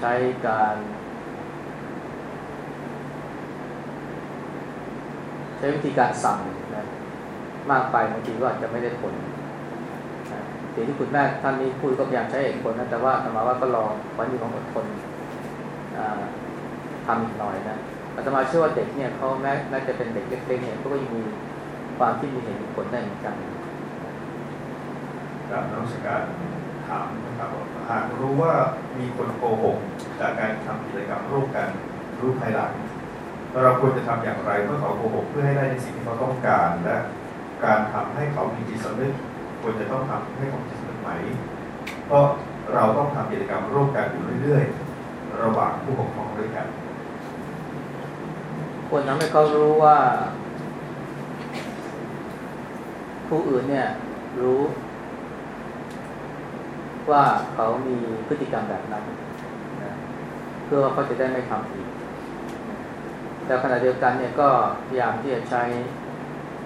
ใช้การ ใช้วิธีการสั่งนะมากไปบางทีก็อาจจะไม่ได้ผลสิ่งที่คุณแม่ท่านนี้พูดก็พยายามใช้เหตุผลนะแต่ว่าธรรมาว่าก็ลองวันนี้ของอดทนทำอีกหน่อยนะ อาตมาเชื่อว่าเด็กเนี่ยเขาแม้แม้จะเป็นเด็กเล็กๆเนี่ยก็ยังมีความที่มีเหตุผลได้เหมือนกันครับนักสการถามนะครับหากรู้ว่ามีคนโกหกจากการทำกิจกรรมร่วมกันรู้ภายหลังเราควรจะทำอย่างไรเมื่อเขาโกหกเพื่อให้ได้ในสิ่งที่เขาต้องการ และการทำให้เขามีจิตสำนึกควรจะต้องทำให้เขาจิตสำนึกไหมเพราะเราต้องทำกิจกรรมร่วมกันอยู่เรื่อย ๆ ระหว่างผู้ปกครองด้วยกัน ควรทำให้เขารู้ว่า ผู้อื่นเนี่ย รู้ ว่าเขามีพฤติกรรมแบบนั้นนะเพื่อว่าเขาจะได้ไม่ทำอีกแต่ขณะเดียวกันเนี่ยก็พยายามที่จะใช้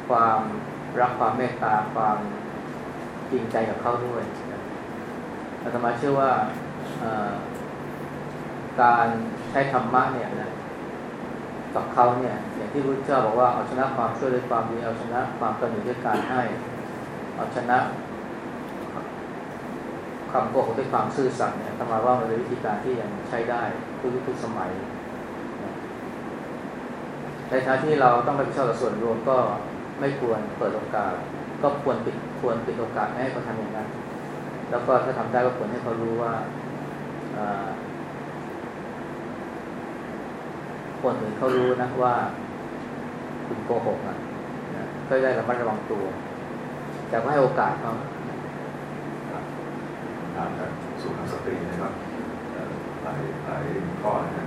ความรักความเมตตาความจริงใจกับเขาด้วยอาตมาเชื่อว่าการใช้ธรรมะเนี่ยนะ กับเขาเนี่ยอย่างที่พระเจ้าบอกว่าเอาชนะความช่วยด้วยความดีเอาชนะความกระหนี่ด้วยการให้ เอาชนะความโกหกด้วยความซื่อสัตย์เนี่ยธรรมาว่ามันเป็นวิธีการที่ยังใช้ได้ทุกยุคทุกสมัยในทางที่เราต้องรับผิดชอบต่อส่วนรวมก็ไม่ควรเปิดโอกาส ก็ควรปิดควรปิดโอกาสไม่ให้เขาทำอย่างนั้น แล้วก็ถ้าทำได้ก็ควรให้เขารู้ว่า คนอื่นเขารู้นะว่าคุณโกหกอะก็ได้ระมัดระวังตัว แต่ก็ให้โอกาสเขาถามจากสุภาพสตรีนะครับหลายหลายข้อนะ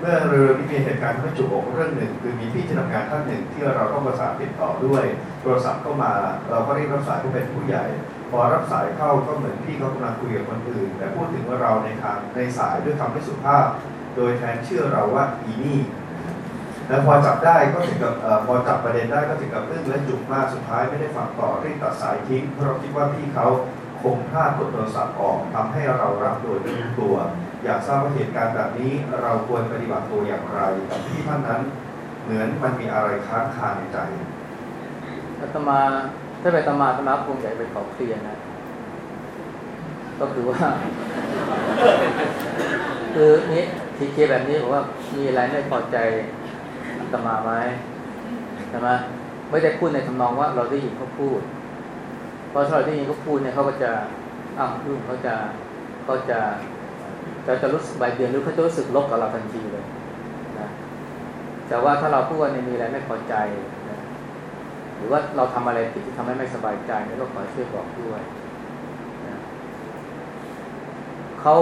เมื่อเรือมีเหตุการณ์ที่จุกอกเรื่องหนึ่ง คือมีพี่ที่ทำงานท่านหนึ่งที่เราต้องประสานติดต่อด้วย โทรศัพท์เข้ามาเราก็รีบรับสายผู้เป็นผู้ใหญ่ พอรับสายเข้าก็เหมือนพี่เขากำลังคุยกับคนอื่น แต่พูดถึงว่าเราในทางในสายด้วยคำไม่สุภาพ โดยแทนเชื่อเราว่าอีนี่แล้วพอจับได้ก็ถึงกับพอจับประเด็นได้ก็ถึงกับอึ้งและจุกมากสุดท้ายไม่ได้ฟังต่อรีบตัดสายทิ้งเพราะเราคิดว่าพี่เขาคงพลาดกดโทรศัพท์ออกทำให้เรารับโดยไม่รู้ตัว อยากทราบว่าเหตุการณ์แบบนี้เราควรปฏิบัติตัวอย่างไรกับพี่ท่านนั้น เหมือนมันมีอะไรค้างคาในใจอาตมาถ้าไปตมาตมาคงใหญ่ไปขอเคลียร์นะ ก็คือว่า คือนี้ ทีเคแบบนี้ผมว่ามีอะไรไม่พอใจตมาไหมใช่ไหมไม่ได้พูดในทำนองว่าเราได้ยินเขาพูดพอถ้าเราได้ยินเขาพูดเนี่ยเขาก็จะอ้าวรุ่งเขาจะเขาจะจะจะรู้สึกใบเดียนหรือเขาจะรู้สึกลบกับเราทันทีเลยนะแต่ว่าถ้าเราพูดว่ามีอะไรไม่พอใจนะหรือว่าเราทำอะไรผิดที่ทำให้ไม่สบายใจเนี่ยก็ขอช่วยบอกด้วยนะเขา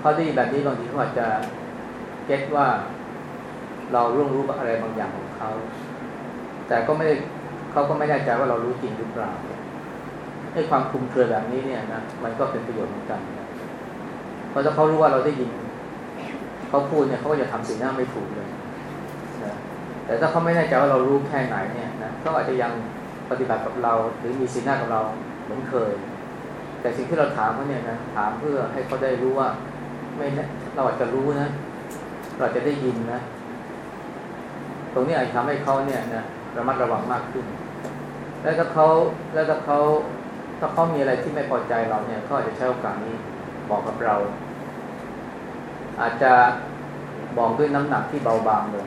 เขาได้แบบนี้บางทีเขาอาจจะ เก็ตว่าเราร่วงรู้อะไรบางอย่างของเขา แต่ก็ไม่ได้เขาก็ไม่แน่ใจว่าเรารู้จริงหรือเปล่าให้ความคุมเครือแบบนี้เนี่ยนะมันก็เป็นประโยชน์เหมือนกัน เพราะถ้าเขารู้ว่าเราได้ยินเขาพูดเนี่ยเขาก็จะทำสิ่งนั้นไม่ถูกเลยนะแต่ถ้าเขาไม่แน่ใจว่าเรารู้แค่ไหนเนี่ยนะเขาอาจจะยังปฏิบัติกับเรา หรือมีสีหน้ากับเราเหมือนเคย แต่สิ่งที่เราถามเขาเนี่ยนะถามเพื่อให้เขาได้รู้ว่าไม่เราอาจจะรู้นะ เราจะได้ยินนะ ตรงนี้อาจจะทำให้เขาเนี่ยนะระมัดระวังมากขึ้น แล้วถ้าเขาแล้วถ้าเขาถ้าเขามีอะไรที่ไม่พอใจเราเนี่ยเขาอาจจะใช้โอกาสนี้บอกกับเรา อาจจะบอกด้วยน้ำหนักที่เบาบางลง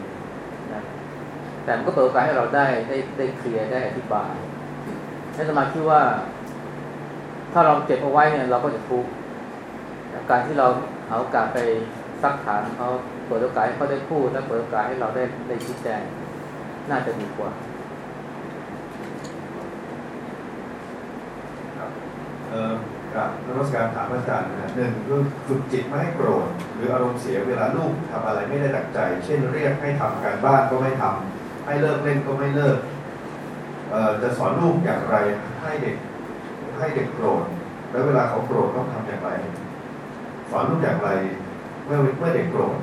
นะแต่มันก็เปิดโอกาสให้เราได้ได้ได้เคลียร์ได้อธิบายนั่นสมาคิดว่า ถ้าเราเก็บเอาไว้เนี่ย เราก็จะทุกข์การที่เราหาโอกาสไปซักถามเขา เปิดโอกาสให้เขาได้พูดและเปิดโอกาสให้เราได้ได้ชี้แจงน่าจะดีกว่าเอ่อกับนักวิชาการถามอาจารย์นะหนึ่งคือฝึกจิตไม่ให้โกรธหรืออารมณ์เสียเวลาลูกทำอะไรไม่ได้ดังใจ เช่นเรียกให้ทำการบ้านก็ไม่ทำให้เลิกเล่นก็ไม่เลิกเอ่อจะสอนลูกอย่างไรให้เด็กให้เด็กโกรธแล้วเวลาเขาโกรธต้องทำอย่างไร สอนลูกอย่างไร เมื่อเมื่อเด็กโกรธ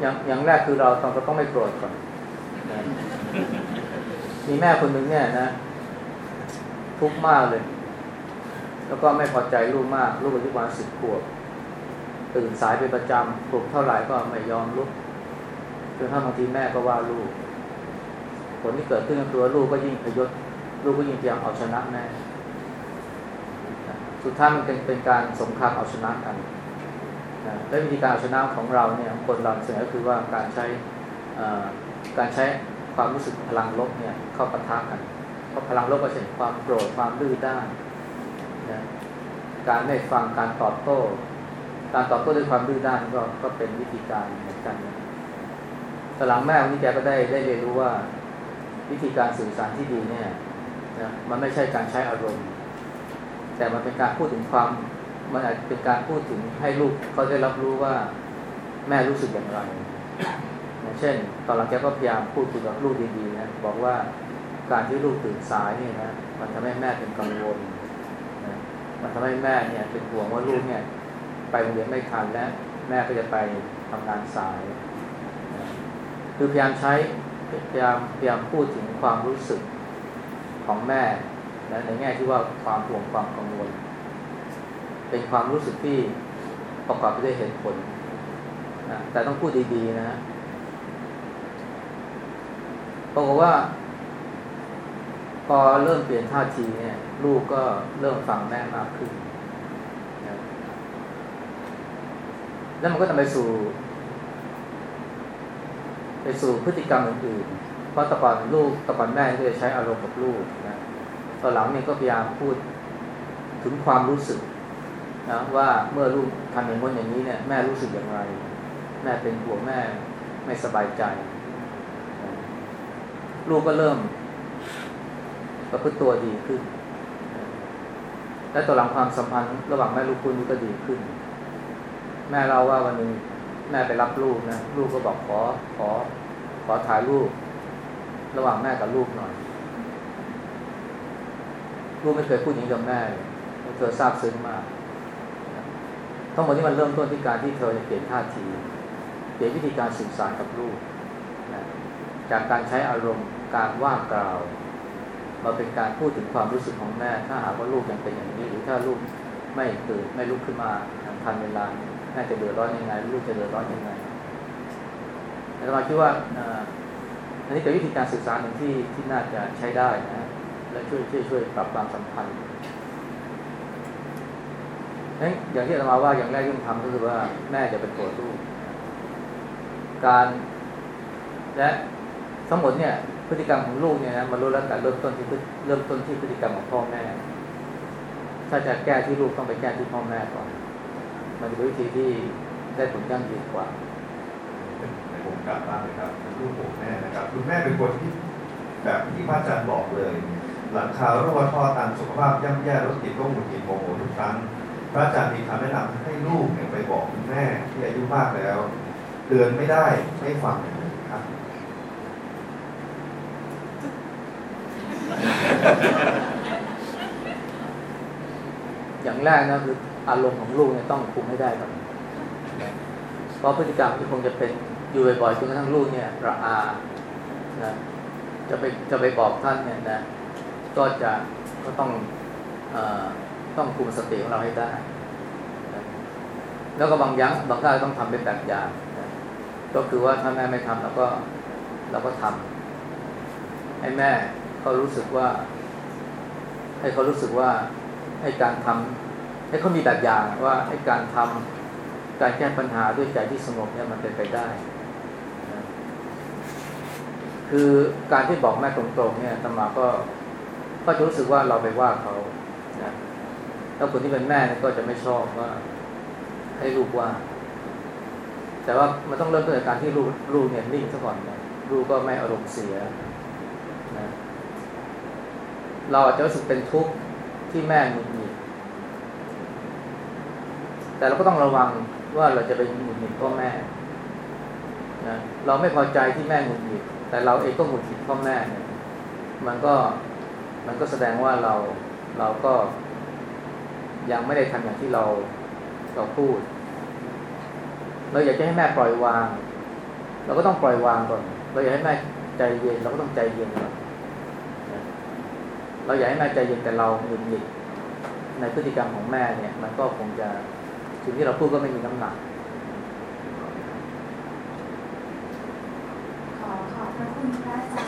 อย่างอย่างแรกคือเราต้องต้องไม่โกรธก่อนมีแม่คนหนึ่งเนี่ยนะ ทุกข์มากเลย แล้วก็ไม่พอใจลูกมาก ลูกอายุประมาณสิบขวบตื่นสายเป็นประจำปลุกเท่าไหร่ก็ไม่ยอมลุกจนถ้าบางทีแม่ก็ว่าลูก ผลที่เกิดขึ้นกับตัวลูกก็ยิ่งพยศลูกก็ยิ่งพยายามเอาชนะแม่สุดท้ายมันเป็นเป็นการสงครามเอาชนะกัน และวิธีการเอาชนะของเราเนี่ยคนเราเสนอคือว่าการใช้การใช้ความรู้สึกพลังลบเนี่ยเข้าปะทะกัน เพราะพลังลบก็เช่นความโกรธความดื้อด้านนะการไม่ฟังการตอบโต้ การตอบโต้ด้วยความดื้อด้านก็ก็เป็นวิธีการเหมือนกันนะหลังแม่วันนี้แกก็ได้ได้เรียนรู้ว่าวิธีการสื่อสารที่ดีเนี่ยนะมันไม่ใช่การใช้อารมณ์ แต่มันเป็นการพูดถึงความ มันอาจเป็นการพูดถึงให้ลูกเขาได้รับรู้ว่าแม่รู้สึกอย่างไรเช่น ตอนหลังแกก็พยายามพูดคุยกับลูกดีๆนะบอกว่าการที่ลูกตื่นสายนี่นะมันทำให้แม่เป็นกังวลนะมันทำให้แม่เนี่ยเป็นห่วงว่าลูกเนี่ย ไปโรงเรียนไม่ทันและแม่ก็จะไปทำงานสายนะคือพยายามใช้พยายามพยายามพูดถึงความรู้สึกของแม่นะในแง่ที่ว่าความห่วงความกังวล เป็นความรู้สึกที่ประกอบไปด้วยเหตุผลนะแต่ต้องพูดดีๆนะฮะปรากฏว่า พอเริ่มเปลี่ยนท่าทีเนี่ย ลูกก็เริ่มฟังแม่มากขึ้นนะแล้วมันก็จะไปสู่ ไปสู่พฤติกรรมอื่นๆเพราะตะก่อนลูกตะก่อนแม่ก็จะใช้อารมณ์กับลูกนะตอนหลังเนี่ยก็พยายามพูดถึงความรู้สึก นะว่าเมื่อลูกทำอย่างน้นอย่างนี้เนี่ยแม่รู้สึกอย่างไร แม่เป็นห่วงแม่ไม่สบายใจ ลูกก็เริ่มประพฤติตัวดีขึ้น และต่อหลังความสัมพันธ์ระหว่างแม่ลูกคู่นี้ก็ดีขึ้น แม่เราว่าวันหนึ่งแม่ไปรับลูกนะลูกก็บอกขอขอ ขอถ่ายรูประหว่างแม่กับลูกหน่อย ลูกไม่เคยพูดอย่างนี้กับแม่เลยเธอซาบซึ้งมาก ทั้งหมดนี้มันเริ่มต้นที่การที่เธอจะเปลี่ยนท่าที เปลี่ยนวิธีการสื่อสารกับลูกนะจากการใช้อารมณ์การว่ากล่าว มาเป็นการพูดถึงความรู้สึกของแม่ ถ้าหากว่าลูกยังเป็นอย่างนี้ หรือถ้าลูกไม่ตื่นไม่ลุกขึ้นมาทันเวลาแม่จะเดือดร้อนยังไง ลูกจะเดือดร้อนยังไงแต่เราคิดว่าอันนี้เป็นวิธีการสื่อสารหนึ่งที่ที่น่าจะใช้ได้นะและช่วยช่วยช่วยปรับความสัมพันธ์ นั้นอย่างที่อามาว่าอย่างแรกที่ต้องทำก็คือว่าแม่จะเป็นตัวลูกการ และทั้งหมดเนี่ย พฤติกรรมของลูกเนี่ยนะมันรู้แล้วแต่เริ่มต้นที่เริ่มต้นที่พฤติกรรมของพ่อแม่ ถ้าจะแก้ที่ลูกต้องไปแก้ที่พ่อแม่ก่อน มันเป็นวิธีที่ได้ผลยั่งยืนกว่าในผมกลับบ้านเลยครับลูกผมแม่นะครับ คุณแม่เป็นคนที่แบบที่พระอาจารย์บอกเลย หลังคารั่วท่อตันสุขภาพย่ำแย่รถติดก็หงุดหงิดโมโหทุกครั้ง พระอาจารย์มีคำแนะนำให้ลูกเนี่ยไปบอกคุณแม่ที่อายุมากแล้วเตือนไม่ได้ไม่ฟังเลยครับอย่างแรกนะคืออารมณ์ของลูกเนี่ยต้องคุมให้ได้ก่อนเพราะพฤติกรรมที่คงจะเป็นอยู่บ่อยๆจนกระทั่งลูกเนี่ยระอานะจะไปจะไปบอกท่านเนี่ยนะก็จะก็ต้องอ ต้องคุมสติของเราให้ได้นะแล้วก็บางยังบางครั้งต้องทำเป็นแบบอย่างนะก็คือว่าถ้าแม่ไม่ทำเราก็เราก็ทำให้แม่เขารู้สึกว่า ให้เขารู้สึกว่าให้การทำให้เขามีแบบอย่างว่าให้การทำการแก้ปัญหาด้วยใจที่สงบเนี่ยมันเป็นไปได้นะคือการที่บอกแม่ตรงๆเนี่ยตมาก็ก็จะรู้สึกว่าเราไปว่าเขานะ แล้วคนที่เป็นแม่ก็จะไม่ชอบว่า ให้ลูกว่า แต่ว่ามันต้องเริ่มต้นจากการที่ลูกลูกเนี่ยนิ่งซะก่อนนะลูกก็ไม่อารมณ์เสียนะเราอาจจะรู้สึกเป็นทุกข์ที่แม่หงุดหงิดแต่เราก็ต้องระวังว่าเราจะไปหงุดหงิดพ่อแม่นะเราไม่พอใจที่แม่หงุดหงิดแต่เราเองก็หงุดหงิดพ่อแม่เนี่ยมันก็มันก็แสดงว่าเราเราก็ ยังไม่ได้ทำอย่างที่เราเราพูด เราอยากจะให้แม่ปล่อยวาง เราก็ต้องปล่อยวางก่อน เราอยากให้แม่ใจเย็น เราก็ต้องใจเย็นก่อนเราอยากให้แม่ใจเย็นแต่เราหงุดหงิดในพฤติกรรมของแม่เนี่ย มันก็คงจะสิ่งที่เราพูดก็ไม่มีน้ำหนักขอขอบพระคุณพระอาจาร